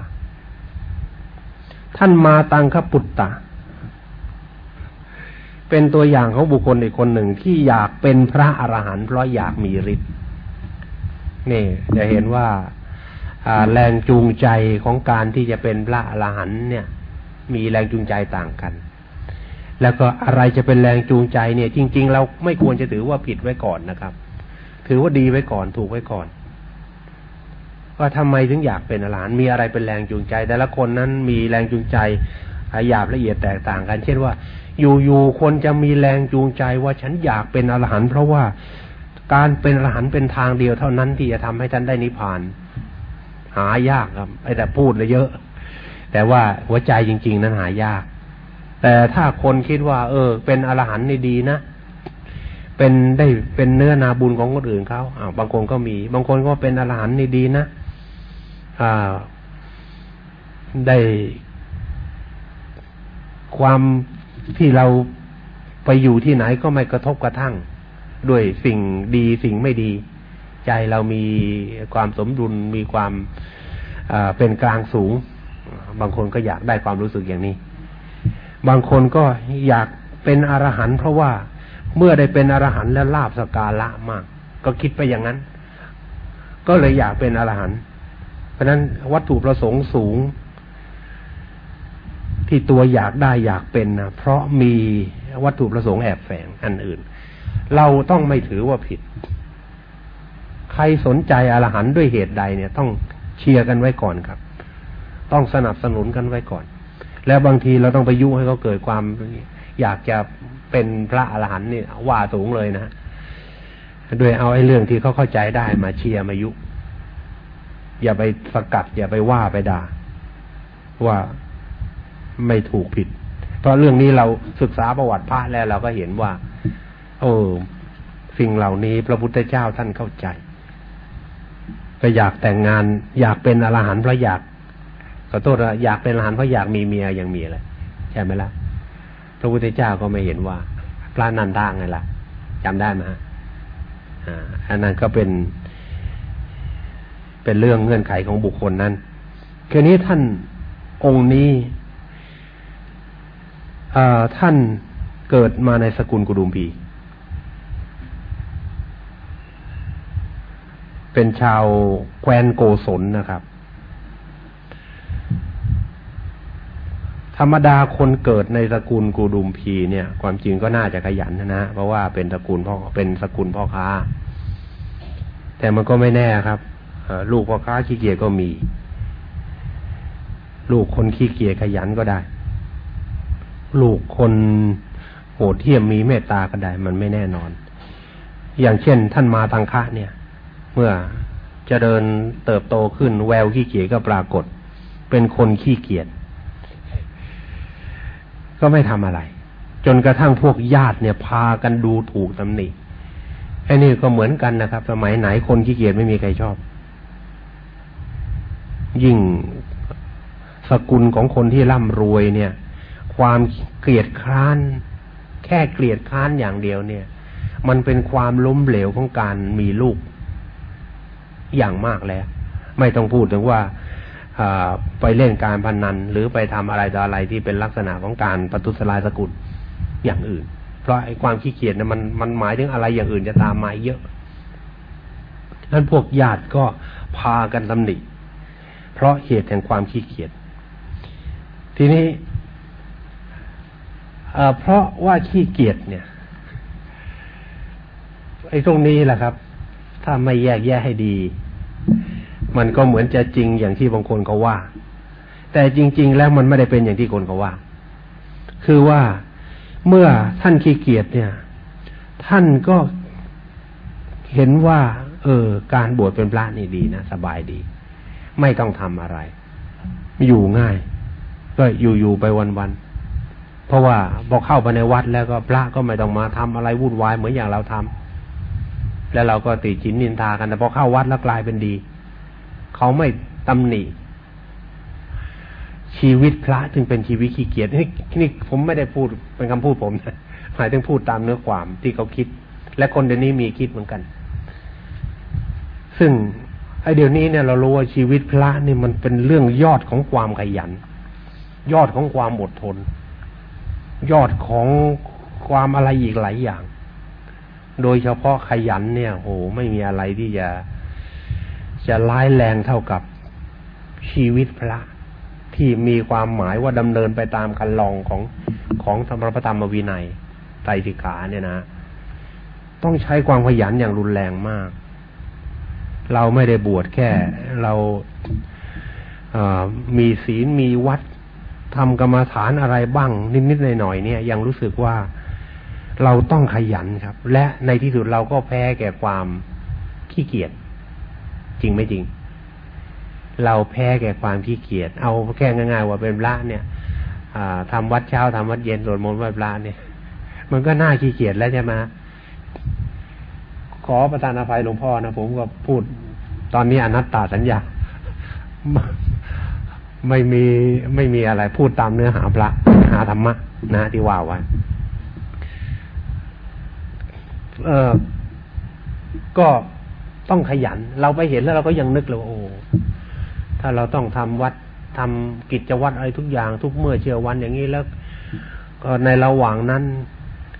ท่านมาตังคปุตตะ เป็นตัวอย่างของบุคคลอีกคนหนึ่งที่อยากเป็นพระอรหันต์เพราะอยากมีฤทธิ์นี่จะเห็นว่าแรงจูงใจของการที่จะเป็นพระอรหันต์เนี่ย มีแรงจูงใจต่างกัน แล้วก็อะไรจะเป็นแรงจูงใจเนี่ย จริง ๆ เราไม่ควรจะถือว่าผิดไว้ก่อนนะครับ ถือว่าดีไว้ก่อนถูกไว้ก่อนว่าทำไมถึงอยากเป็นอรหันต์มีอะไรเป็นแรงจูงใจ แต่ละคนนั้นมีแรงจูงใจหยาบละเอียดแตกต่างกัน เช่นว่า อยู่ๆคนจะมีแรงจูงใจว่าฉันอยากเป็นอรหันต์เพราะว่าการเป็นอรหันต์เป็นทางเดียวเท่านั้นที่จะทำให้ท่านได้นิพพาน หายากครับไอ้แต่พูดเลยเยอะ แต่ว่าหัวใจจริง ๆ นั้นหายาก แต่ถ้าคนคิดว่า เออ เป็นอรหันต์นี่ดีนะเป็นได้เป็นเนื้อนาบุญของคนอื่นเขาอ่าบางคนก็มี บางคนก็เป็นอรหันต์นี่ดีนะอ่าได้ความ ที่เราไปอยู่ที่ไหนก็ไม่กระทบกระทั่ง ด้วยสิ่งดีสิ่งไม่ดี ใจเรามีความสมดุลมีความเป็นกลางสูง บางคนก็อยากได้ความรู้สึกอย่างนี้ บางคนก็อยากเป็นอรหันต์เพราะว่าเมื่อได้เป็นอรหันต์แล้วลาบสกาละมาก ก็คิดไปอย่างนั้น ก็เลยอยากเป็นอรหันต์เพราะนั้นวัตถุประสงค์สูง ที่ตัวอยากได้อยากเป็นนะเพราะมีวัตถุประสงค์แอบแฝงอันอื่น เราต้องไม่ถือว่าผิด ใครสนใจอรหันต์ด้วยเหตุใดเนี่ย ต้องเชียร์กันไว้ก่อนครับ ต้องสนับสนุนกันไว้ก่อน แล้วบางทีเราต้องไปยุให้เขาเกิดความ อยากจะเป็นพระอรหันต์นี่ว่าสูงเลยนะโดยเอาไอ้เรื่องที่เขาเข้าใจได้มาเชียร์มายุ อย่าไปสกัด อย่าไปว่าไปด่าว่า ไม่ถูกผิด เพราะเรื่องนี้เราศึกษาประวัติพระแล้วเราก็เห็นว่า โอ้สิ่งเหล่านี้พระพุทธเจ้าท่านเข้าใจ ก็อยากแต่งงาน อยากเป็นอรหันต์เพราะอยากขอโทษนะอยากเป็นอรหันต์เพราะอยากมีเมียอย่างมีเลยใช่ไหมละ่ะพระพุทธเจ้าก็ไม่เห็นว่าพระนันทางไงล่ะจำได้ไหมฮะอันนั้นก็เป็น เป็นเรื่องเงื่อนไขของบุคคลนั้น คือนี้ท่านองค์นี้ ท่านเกิดมาในสกุลกุดุมพี เป็นชาวแคว้นโกศลนะครับ ธรรมดาคนเกิดในสกุลกูดุมพีเนี่ย ความจริงก็น่าจะขยันนะเพราะว่าเป็นสกุลพ่อเป็นสกุลพ่อค้า แต่มันก็ไม่แน่ครับลูกพ่อค้าขี้เกียจก็มี ลูกคนขี้เกียจขยันก็ได้ ลูกคนโหดเที่ยมมีเมตตาก็ได้มันไม่แน่นอน อย่างเช่นท่านมาตังคะเนี่ย เมื่อจะเดินเติบโตขึ้นแววขี้เกียจก็ปรากฏ เป็นคนขี้เกียจก็ไม่ทำอะไร จนกระทั่งพวกญาติเนี่ยพากันดูถูกตำหนิไอ้นี่ก็เหมือนกันนะครับ สมัยไหนคนขี้เกียจไม่มีใครชอบ ยิ่งสกุลของคนที่ร่ำรวยเนี่ย ความเกลียดคร้าน แค่เกลียดคร้านอย่างเดียวเนี่ย มันเป็นความล้มเหลวของการมีลูกอย่างมากแล้ว ไม่ต้องพูดถึงว่าไปเล่นการพนนัน หรือไปทำอะไรต่ออะไรที่เป็นลักษณะของการปฏิสลายสกุลอย่างอื่น เพราะไอ้ความขี้เกียจเนี่ยมันมันหมายถึงอะไรอย่างอื่นจะตามมาเยอะนั้นพวกญาติก็พากันตำหนิเพราะเหตุแห่งความขี้เกียจทีนี้ เพราะว่าขี้เกียจเนี่ย ไอ้ตรงนี้แหละครับ ถ้าไม่แยกแยะให้ดี มันก็เหมือนจะจริงอย่างที่บางคนเขาว่า แต่จริง ๆ แล้วมันไม่ได้เป็นอย่างที่คนเขาว่า คือว่าเมื่อท่านขี้เกียจเนี่ย ท่านก็เห็นว่า เออ การบวชเป็นพระนี่ดีนะสบายดี ไม่ต้องทำอะไร อยู่ง่าย ก็อยู่ๆไปวันๆ เพราะว่าพอเข้าไปในวัดแล้วก็พระก็ไม่ต้องมาทำอะไรวุ่นวายเหมือนอย่างเราทำแล้วเราก็ติจินนินทากันแต่พอเข้าวัดแล้วกลายเป็นดี เขาไม่ตำหนิ ชีวิตพระจึงเป็นชีวิตขี้เกียจนี่นี่ผมไม่ได้พูดเป็นคำพูดผมนะหมายถึงพูดตามเนื้อความที่เขาคิด และคนเดี๋ยวนี้มีคิดเหมือนกัน ซึ่งไอเดี๋ยวนี้เนี่ยเรารู้ว่าชีวิตพระนี่มันเป็นเรื่องยอดของความขยัน ยอดของความอดทน ยอดของความอะไรอีกหลายอย่าง โดยเฉพาะขยันเนี่ยโหไม่มีอะไรที่จะจะร้ายแรงเท่ากับชีวิตพระที่มีความหมายว่าดำเนินไปตามคันลองของของธรรมพระธรรมวินัยไตรสิกขาเนี่ยนะ ต้องใช้ความขยันอย่างรุนแรงมาก เราไม่ได้บวชแค่ เรามีศีลมีวัด ทำกรรมฐานอะไรบ้างนิดๆหน่อยๆเนี่ย ยังรู้สึกว่าเราต้องขยันครับ และในที่สุดเราก็แพ้แก่ความขี้เกียจจริงไม่จริง เราแพ้แก่ความขี้เกียจเอาแค่ง่ายๆว่าเป็นพระเนี่ยทำวัดเช้าทำวัดเย็นสวดมนต์ไหว้พระเนี่ย มันก็น่าขี้เกียจแล้วใช่ไหมขอประทานอภัยหลวงพ่อนะผมก็พูดตอนนี้อนัตตาสัญญา ไม่มีไม่มีอะไรพูดตามเนื้อหาพระหาธรรมะนะที่ว่าไว้เออก็ต้องขยัน เราไปเห็นแล้วเราก็ยังนึกเลยว่าโอ้ถ้าเราต้องทำวัดทำกิจวัตรอะไรทุกอย่าง ทุกเมื่อเชื่อวันอย่างนี้แล้วก็ในระหว่างนั้น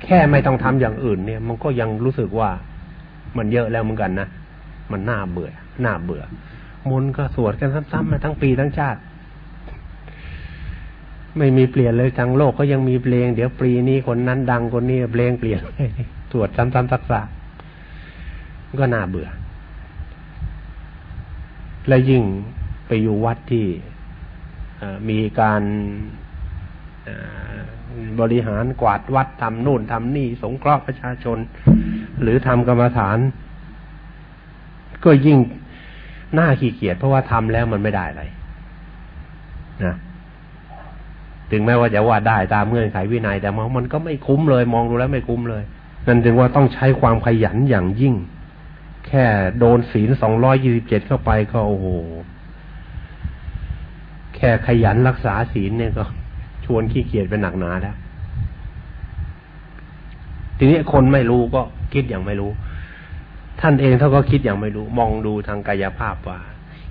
แค่ไม่ต้องทำอย่างอื่น เนี่ย มันก็ยังรู้สึกว่ามันเยอะแล้วเหมือนกันนะมันน่าเบื่อน่าเบื่อมนก็สวดกันซ้ำๆมาทั้งปีทั้งชาติ ไม่มีเปลี่ยนเลยทั้งโลกก็ยังมีเพลง เดี๋ยวปีนี้คนนั้นดังคนนี้เพลงเปลี่ยนสวดซ้ำๆซักๆก็น่าเบื่อ และยิ่งไปอยู่วัดที่มีการบริหารกวาดวัดทำนู่นทำนี่ สงเคราะห์ประชาชน หรือทำกรรมฐาน ก็ยิ่งน่าขี้เกียจเพราะว่าทำแล้วมันไม่ได้อะไรนะ ถึงแม้ว่าจะว่าได้ตามเงื่อนไขวินัย แต่มองมันก็ไม่คุ้มเลย มองดูแล้วไม่คุ้มเลย นั่นจึงว่าต้องใช้ความขยันอย่างยิ่ง แค่โดนศีลสองร้อยยี่สิบเจ็ดเข้าไปก็โอ้โห แค่ขยันรักษาศีลเนี่ยก็ ชวนขี้เกียจเป็นหนักหนาแล้ว ทีนี้คนไม่รู้ก็คิดอย่างไม่รู้ ท่านเองเขาก็คิดอย่างไม่รู้ มองดูทางกายภาพว่า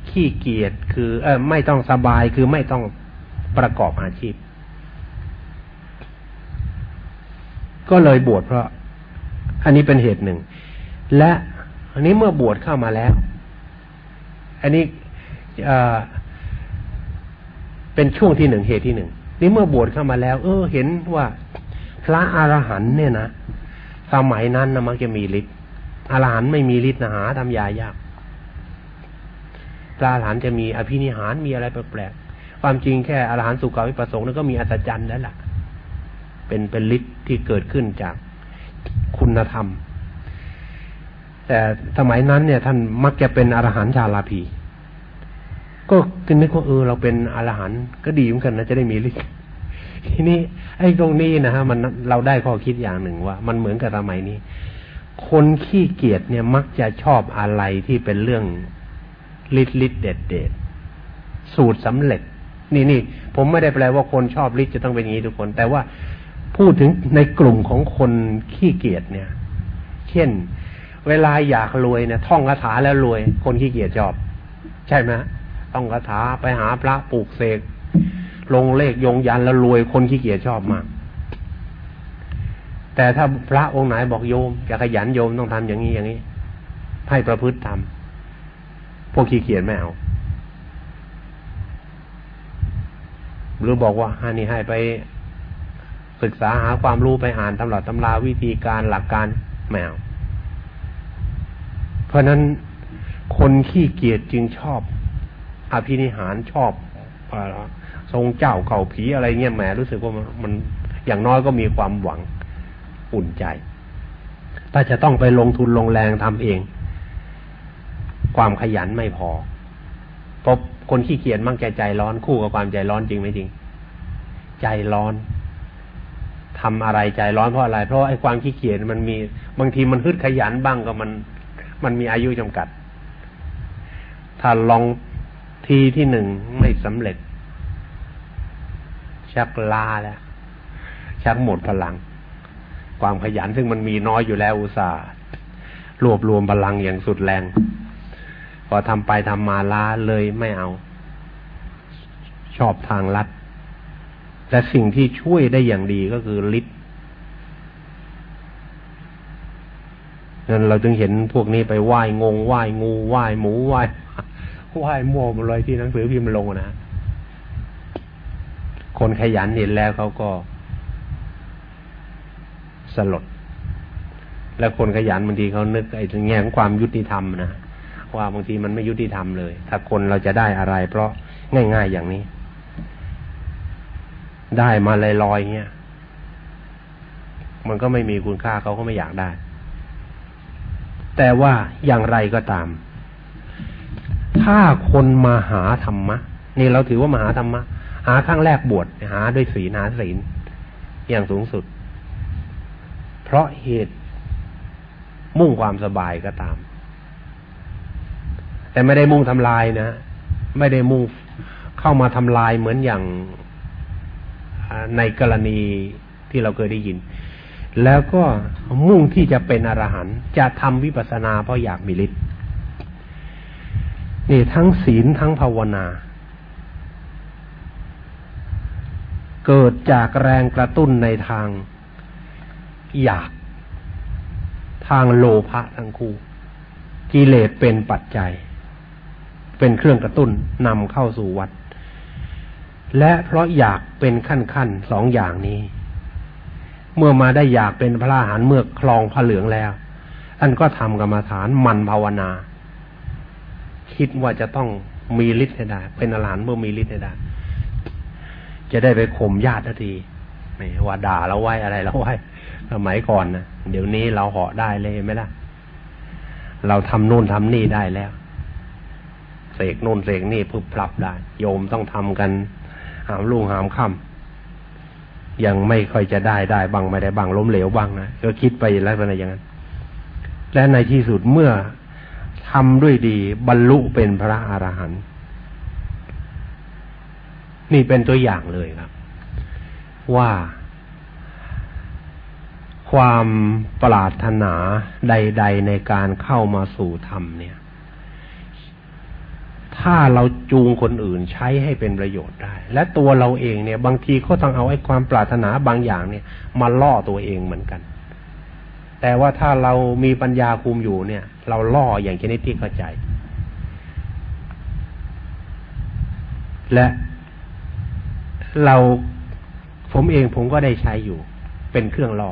ขี้เกียจคือ เออไม่ต้องสบายคือไม่ต้องประกอบอาชีพ ก็เลยบวชเพราะ อันนี้เป็นเหตุหนึ่ง และอันนี้เมื่อบวชเข้ามาแล้ว อันนี้เป็นช่วงที่หนึ่งเหตุที่หนึ่งนี่เมื่อบวชเข้ามาแล้ว เออ เห็นว่าพระอรหันเนี่ยนะสมัยนั้นนะมักจะมีฤทธิ์อรหันไม่มีฤทธิ์นะหาทำยายากพระอรหันจะมีอภินิหารมีอะไรแปลกๆความจริงแค่อรหันสุขาวิปัสสงนั้นก็มีอัศจรรย์แล้วล่ะ เป็นเป็นฤทธิ์ ที่เกิดขึ้นจากคุณธรรม แต่สมัยนั้นเนี่ย ท่านมักจะเป็นอรหันต์ชาลาภีก็คิดนึกว่าเออเราเป็นอรหันต์ก็ดีเหมือนกันนะจะได้มีฤทธิ์ทีนี้ ไอ้ตรงนี้นะฮะมันเราได้ข้อคิดอย่างหนึ่งว่า มันเหมือนกับสมัยนี้ คนขี้เกียจเนี่ยมักจะชอบอะไรที่เป็นเรื่องลิดลิดเด็ดเด็ดสูตรสำเร็จ นี่นี่ผมไม่ได้แปลว่าคนชอบลิดจะต้องเป็นอย่างนี้ทุกคน แต่ว่า พูดถึงในกลุ่มของคนขี้เกียจเนี่ย เช่น เวลาอยากรวยเนี่ยท่องคาถาแล้วรวย คนขี้เกียจชอบ ใช่ไหมต้องคาถาไปหาพระปลูกเสกลงเลขยงยันแล้วรวย คนขี้เกียจชอบมาก แต่ถ้าพระองค์ไหนบอกโยมจะขยันโยมต้องทำอย่างนี้อย่างนี้ ให้ประพฤติทำพวกขี้เกียจไม่เอาหรือบอกว่าฮานี่ให้ไป ศึกษาหาความรู้ไปอ่านตำราตำราวิธีการหลักการแมว เพราะนั้นคนขี้เกียจจึงชอบอภินิหารชอบอทรงเจ้าเก่าผีอะไรเงี้ยแหมรู้สึกว่ามันอย่างน้อยก็มีความหวังอุ่นใจ ถ้าจะต้องไปลงทุนลงแรงทำเอง ความขยันไม่พอเพราะคนขี้เกียจมั่งใจใจร้อนคู่กับความใจร้อนจริงไหมจริง ใจร้อน ทำอะไรใจร้อนเพราะอะไร เพราะไอ้ความขี้เกียจมันมีบางทีมันฮึดขยันบ้างก็มันมันมีอายุจำกัด ถ้าลองทีที่หนึ่งไม่สำเร็จ ชักลาแล้ว ชักหมดพลัง ความขยันซึ่งมันมีน้อยอยู่แล้วอุตส่าห์รวบรวมพลังอย่างสุดแรง พอทำไปทำมาล้าเลยไม่เอา ชอบทางลัด และสิ่งที่ช่วยได้อย่างดีก็คือฤทธิ์นั้นเราจึงเห็นพวกนี้ไปไหว้งงไหว้งูไหว้หมูไหว้ไหว้มั่วหมดเลยที่หนังสือพิมพ์ลงนะ คนขยันเห็นแล้วเขาก็สลด แล้วคนขยันบางทีเขานึกไอ้แง่ของความยุติธรรมนะว่าบางทีมันไม่ยุติธรรมเลย ถ้าคนเราจะได้อะไร เพราะง่าย ๆ อย่างนี้ ได้มาลอยๆเงี้ย มันก็ไม่มีคุณค่าเขาก็ไม่อยากได้ แต่ว่าอย่างไรก็ตาม ถ้าคนมาหาธรรมะนี่เราถือว่ามาหาธรรมะ หาครั้งแรกบวชหาด้วยศีลหาศีลอย่างสูงสุด เพราะเหตุมุ่งความสบายก็ตาม แต่ไม่ได้มุ่งทำลายนะ ไม่ได้มุ่งเข้ามาทำลายเหมือนอย่าง ในกรณีที่เราเคยได้ยิน แล้วก็มุ่งที่จะเป็นอรหันต์จะทำวิปัสสนาเพราะอยากมีฤทธิ์นี่ทั้งศีลทั้งภาวนา เกิดจากแรงกระตุ้นในทางอยาก ทางโลภะทั้งคู่ กิเลสเป็นปัจจัย เป็นเครื่องกระตุ้นนำเข้าสู่วัด และเพราะอยากเป็นขั้นขั้นสองอย่างนี้ เมื่อมาได้อยากเป็นพระอรหันต์เมื่อคลองพระเหลืองแล้วท่านก็ทำกรรมฐานมันภาวนา คิดว่าจะต้องมีฤทธิ์ให้ได้ เป็นอรหันต์เมื่อมีฤทธิ์ให้ได้ จะได้ไปข่มญาติทีไม่ว่าด่าเราไว้อะไรเราไว้สมัยก่อนนะเดี๋ยวนี้เราเหาะได้เลยไหมล่ะ เราทำนู่นทำนี่ได้แล้วเสกนู่นเสกนี่พึบพลับได้ โยมต้องทำกัน หามลุ่งหามค่ำยังไม่ค่อยจะได้ได้บางไม่ได้บางล้มเหลวบ้างนะก็คิดไปแล้วเป็นอย่างนั้น และในที่สุดเมื่อทำด้วยดี บรรลุเป็นพระอรหันต์นี่เป็นตัวอย่างเลยครับ ว่าความปรารถนาใด ๆในการเข้ามาสู่ธรรมเนี่ย ถ้าเราจูงคนอื่นใช้ให้เป็นประโยชน์ได้ และตัวเราเองเนี่ย บางทีก็ต้องเอาไอ้ความปรารถนาบางอย่างเนี่ย มาล่อตัวเองเหมือนกัน แต่ว่าถ้าเรามีปัญญาคุมอยู่เนี่ย เราล่ออย่างชนิดที่เข้าใจ และเราผมเองผมก็ได้ใช้อยู่ เป็นเครื่องล่อ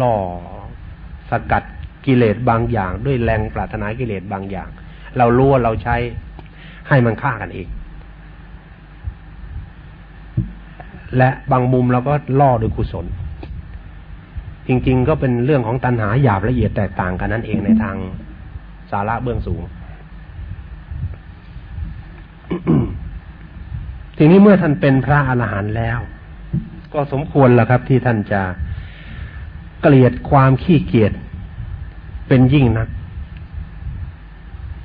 ล่อสกัดกิเลสบางอย่าง ด้วยแรงปรารถนากิเลสบางอย่าง เรารู้ว่าเราใช้ ให้มันฆ่ากันเอง และบางมุมเราก็ล่อโดยกุศล จริงๆก็เป็นเรื่องของตัณหาหยาบละเอียดแตกต่างกันนั่นเองในทางสาระเบื้องสูง ทีนี้เมื่อท่านเป็นพระอรหันต์แล้ว ก็สมควรแล้วครับ ที่ท่านจะเกลียดความขี้เกียจเป็นยิ่งนัก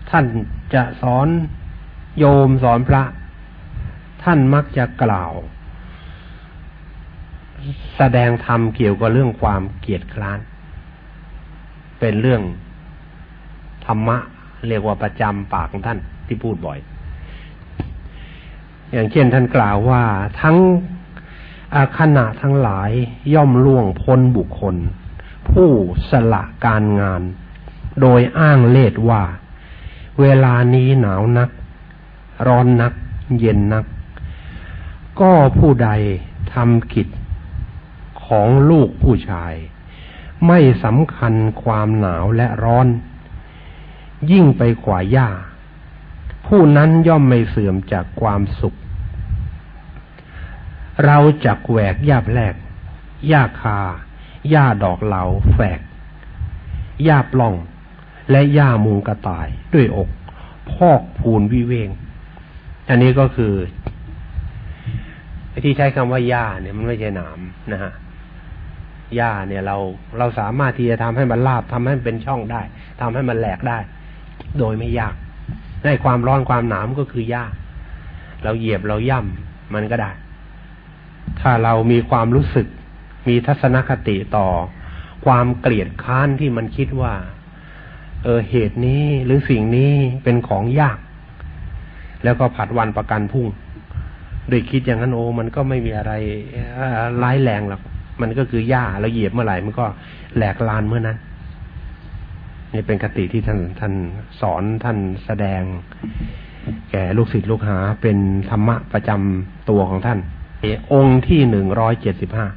ท่านจะสอน โยมสอนพระ ท่านมักจะกล่าว แสดงธรรมเกี่ยวกับเรื่องความเกียดคร้าน เป็นเรื่องธรรมะ เรียกว่าประจำปากของท่านที่พูดบ่อย อย่างเช่นท่านกล่าวว่าทั้งขณะทั้งหลายย่อมล่วงพ้นบุคคล ผู้สละการงาน โดยอ้างเลดว่า เวลานี้หนาวนัก ร้อนนัก เย็นนัก ก็ผู้ใดทำกิจของลูกผู้ชาย ไม่สำคัญความหนาวและร้อน ยิ่งไปกว่าหญ้าผู้นั้นย่อมไม่เสื่อมจากความสุข เราจักแหวกหญ้าแรกหญ้าคาหญ้าดอกเหลาแฝกหญ้าปล่อง และหญ้ามุงกระต่ายด้วยอก พอกพูนวิเวง อันนี้ก็คือที่ใช้คำว่าหญ้าเนี่ยมันไม่ใช่หนามนะฮะหญ้าเนี่ยเราเราสามารถที่จะทำให้มันลาบทำให้มันเป็นช่องได้ทำให้มันแหลกได้ โดยไม่ยากในความร้อนความหนามก็คือหญ้า เราเหยียบเราย่ำมันก็ได้ ถ้าเรามีความรู้สึก มีทัศนคติต่อ ความเกลียดค้านที่มันคิดว่า เออเหตุนี้หรือสิ่งนี้เป็นของยาก แล้วก็ผัดวันประกันพุ่งโดยคิดอย่างนั้นโอ้มันก็ไม่มีอะไรร้ายแรงหรอกมันก็คือหญ้าเราเหยียบเมื่อไหร่มันก็แหลกลานเมื่อนั้นนี่เป็นคติที่ท่านท่านสอนท่านแสดง แก่ลูกศิษย์ลูกหาเป็นธรรมะประจำตัวของท่านองค์ที่หนึ่งร้อยเจ็ดสิบห้า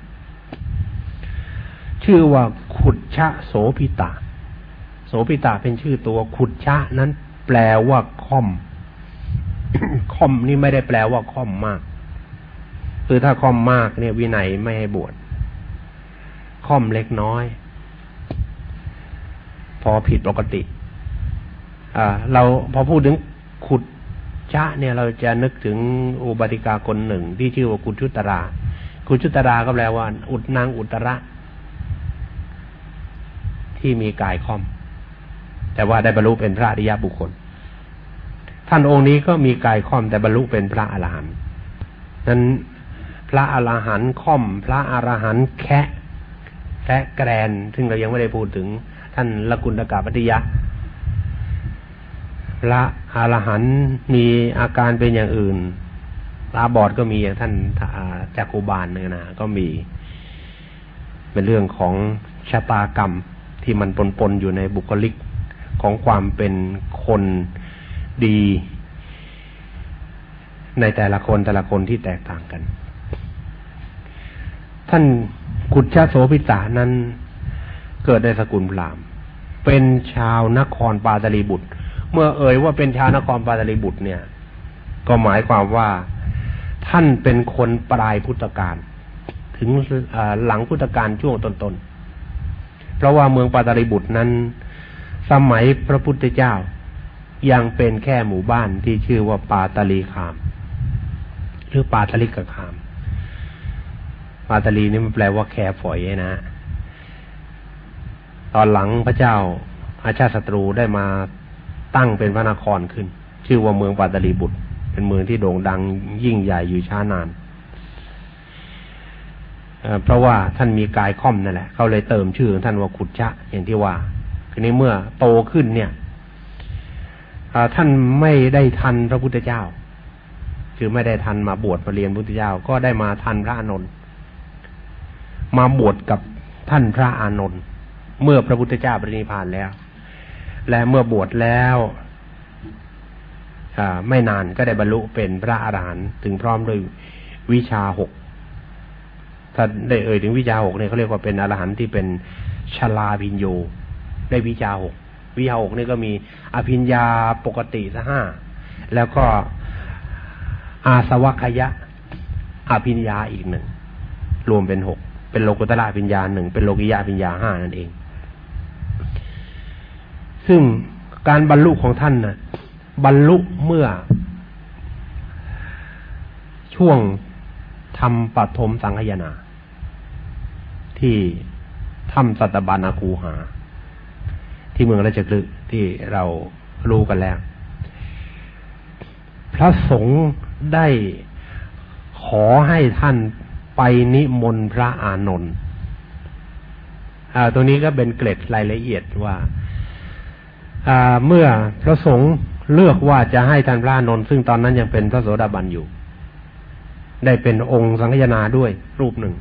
ชื่อว่าขุดชะโสพิตาโสพิตาเป็นชื่อตัวขุดชะนั้นแปลว่าค่อม ค่อมนี่ไม่ได้แปลว่าค่อมมาก คือถ้าค่อมมากเนี่ยวินัยไม่ให้บวชค่อมเล็กน้อย พอผิดปกติ อ่า เราพอพูดถึงขุดจะเนี่ยเราจะนึกถึงอุบาติกาคนหนึ่ง ที่ชื่อว่ากุชุตรา กุชุตราก็แปลว่า อุดนางอุตระ ที่มีกายค่อม แต่ว่าได้บรรลุเป็นพระอริยบุคคล ท่านองค์นี้ก็มีกายค่อมแต่บรรลุเป็นพระอรหันต์นั้นพระอรหันต์ค่อม พระอรหันต์แคะแคะแกรน ซึ่งเรายังไม่ได้พูดถึง ท่านละกุณกาปฏิยะ พระอรหันต์มีอาการเป็นอย่างอื่นตาบอดก็มีอย่างท่านจักรุบาลเนี่ยนะก็มี เป็นเรื่องของชะตากรรมที่มันปนปนอยู่ในบุคลิกของความเป็นคน ดี ในแต่ละคนแต่ละคนที่แตกต่างกัน ท่านกุฎชาโสพิตานั้นเกิดในสกุลพราหมณ์เป็นชาวนครปาตลีบุตร เมื่อเอ่ยว่าเป็นชาวนครปาตลีบุตรเนี่ย ก็หมายความว่าท่านเป็นคนปลายพุทธกาลถึงหลังพุทธกาลช่วงต้นๆ เพราะว่าเมืองปาตลีบุตรนั้น สมัยพระพุทธเจ้า ยังเป็นแค่หมู่บ้านที่ชื่อว่าปาตลีคาม หรือปาตลิกคาม ปาตลีนี่มันแปลว่าแค่ฝอยนะ ตอนหลังพระเจ้าอาชาติศัตรูได้มาตั้งเป็นพระนครขึ้น ชื่อว่าเมืองปาตลีบุตร เป็นเมืองที่โด่งดังยิ่งใหญ่อยู่ช้านานเพราะว่าท่านมีกายค่อมนั่นแหละเขาเลยเติมชื่อของท่านว่าขุดชะอย่างที่ว่าคือในเมื่อโตขึ้นเนี่ย ท่านไม่ได้ทันพระพุทธเจ้า คือไม่ได้ทันมาบวชมาเรียนพุทธเจ้า ก็ได้มาทันพระอานนท์มาบวชกับท่านพระอานนท์เมื่อพระพุทธเจ้าปรินิพานแล้ว และเมื่อบวชแล้วไม่นานก็ได้บรรลุเป็นพระอรหันต์ถึงพร้อมด้วยวิชาหกถ้าได้เอ่ยถึงวิชาหกเนี่ยเขาเรียกว่าเป็นอรหันต์ที่เป็นชลาพิญโยได้วิชาหก วิหกนี่ก็มีอภิญญาปกติสห้าแล้วก็อาสวัคยะอภิญญาอีกหนึ่งรวมเป็นหกเป็นโลกุตละอภิญญาหนึ่งเป็นโลกิยาอภิญญาห้านั่นเอง ซึ่งการบรรลุของท่านนะ่ะ บรรลุเมื่อ ช่วงทำปัทมสังขยาที่ทำสัตบานาคูหา ที่เมืองราชกฤห์ที่เรารู้กันแล้ว พระสงฆ์ได้ขอให้ท่านไปนิมนต์พระอานนท์อ่าตรงนี้ก็เป็นเกร็ดรายละเอียดว่าเมื่อพระสงฆ์เลือกว่าจะให้ท่านพระนนท์ซึ่งตอนนั้นยังเป็นพระโสดาบันอยู่ ได้เป็นองค์สังฆนาด้วยรูปหนึ่ง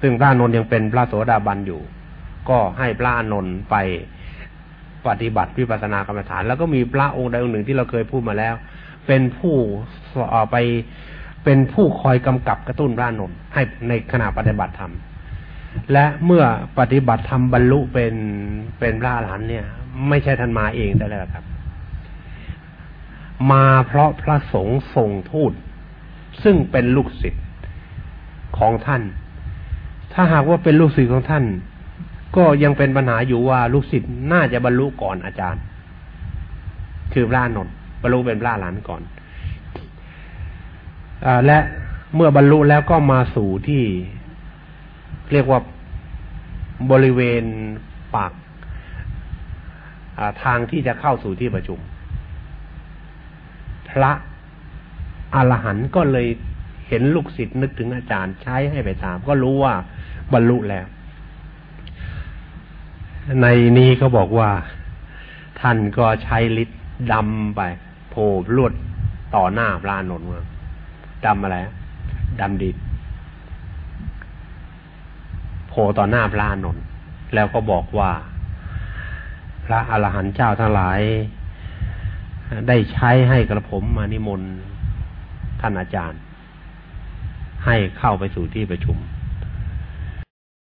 ซึ่งพระนนท์ยังเป็นพระโสดาบันอยู่ ก็ให้พระนนท์ไป ปฏิบัติวิปัสสนากรรมฐาน แล้วก็มีพระองค์ใดองค์หนึ่งที่เราเคยพูดมาแล้ว เป็นผู้ไปเป็นผู้คอยกำกับกระตุ้นพระนนท์ให้ในขณะปฏิบัติธรรมและเมื่อปฏิบัติธรรมบรรลุเป็นเป็นพระอรหันต์เนี่ย ไม่ใช่ท่านมาเองแต่แล้วครับ มาเพราะพระสงฆ์ส่งทูตซึ่งเป็นลูกศิษย์ของท่าน ถ้าหากว่าเป็นลูกศิษย์ของท่าน ก็ยังเป็นปัญหาอยู่ว่าลูกศิษย์น่าจะบรรลุก่อนอาจารย์ คือพระนนท์บรรลุเป็นพระหลานก่อนอและเมื่อบรรลุแล้วก็มาสู่ที่เรียกว่าบริเวณปากทางที่จะเข้าสู่ที่ประชุม พระอรหันต์ก็เลยเห็นลูกศิษย์นึกถึงอาจารย์ใช้ให้ไปตาม ก็รู้ว่าบรรลุแล้ว ในนี้เขาบอกว่าท่านก็ใช้ฤทธิ์ดำไปโผล่ลวดต่อหน้าพระนนท์ดำอะไรดำดิดโผล่ต่อหน้าพระนนท์แล้วก็บอกว่า พระอรหันต์เจ้าทั้งหลาย ได้ใช้ให้กระผมมานิมนต์ท่านอาจารย์ ให้เข้าไปสู่ที่ประชุม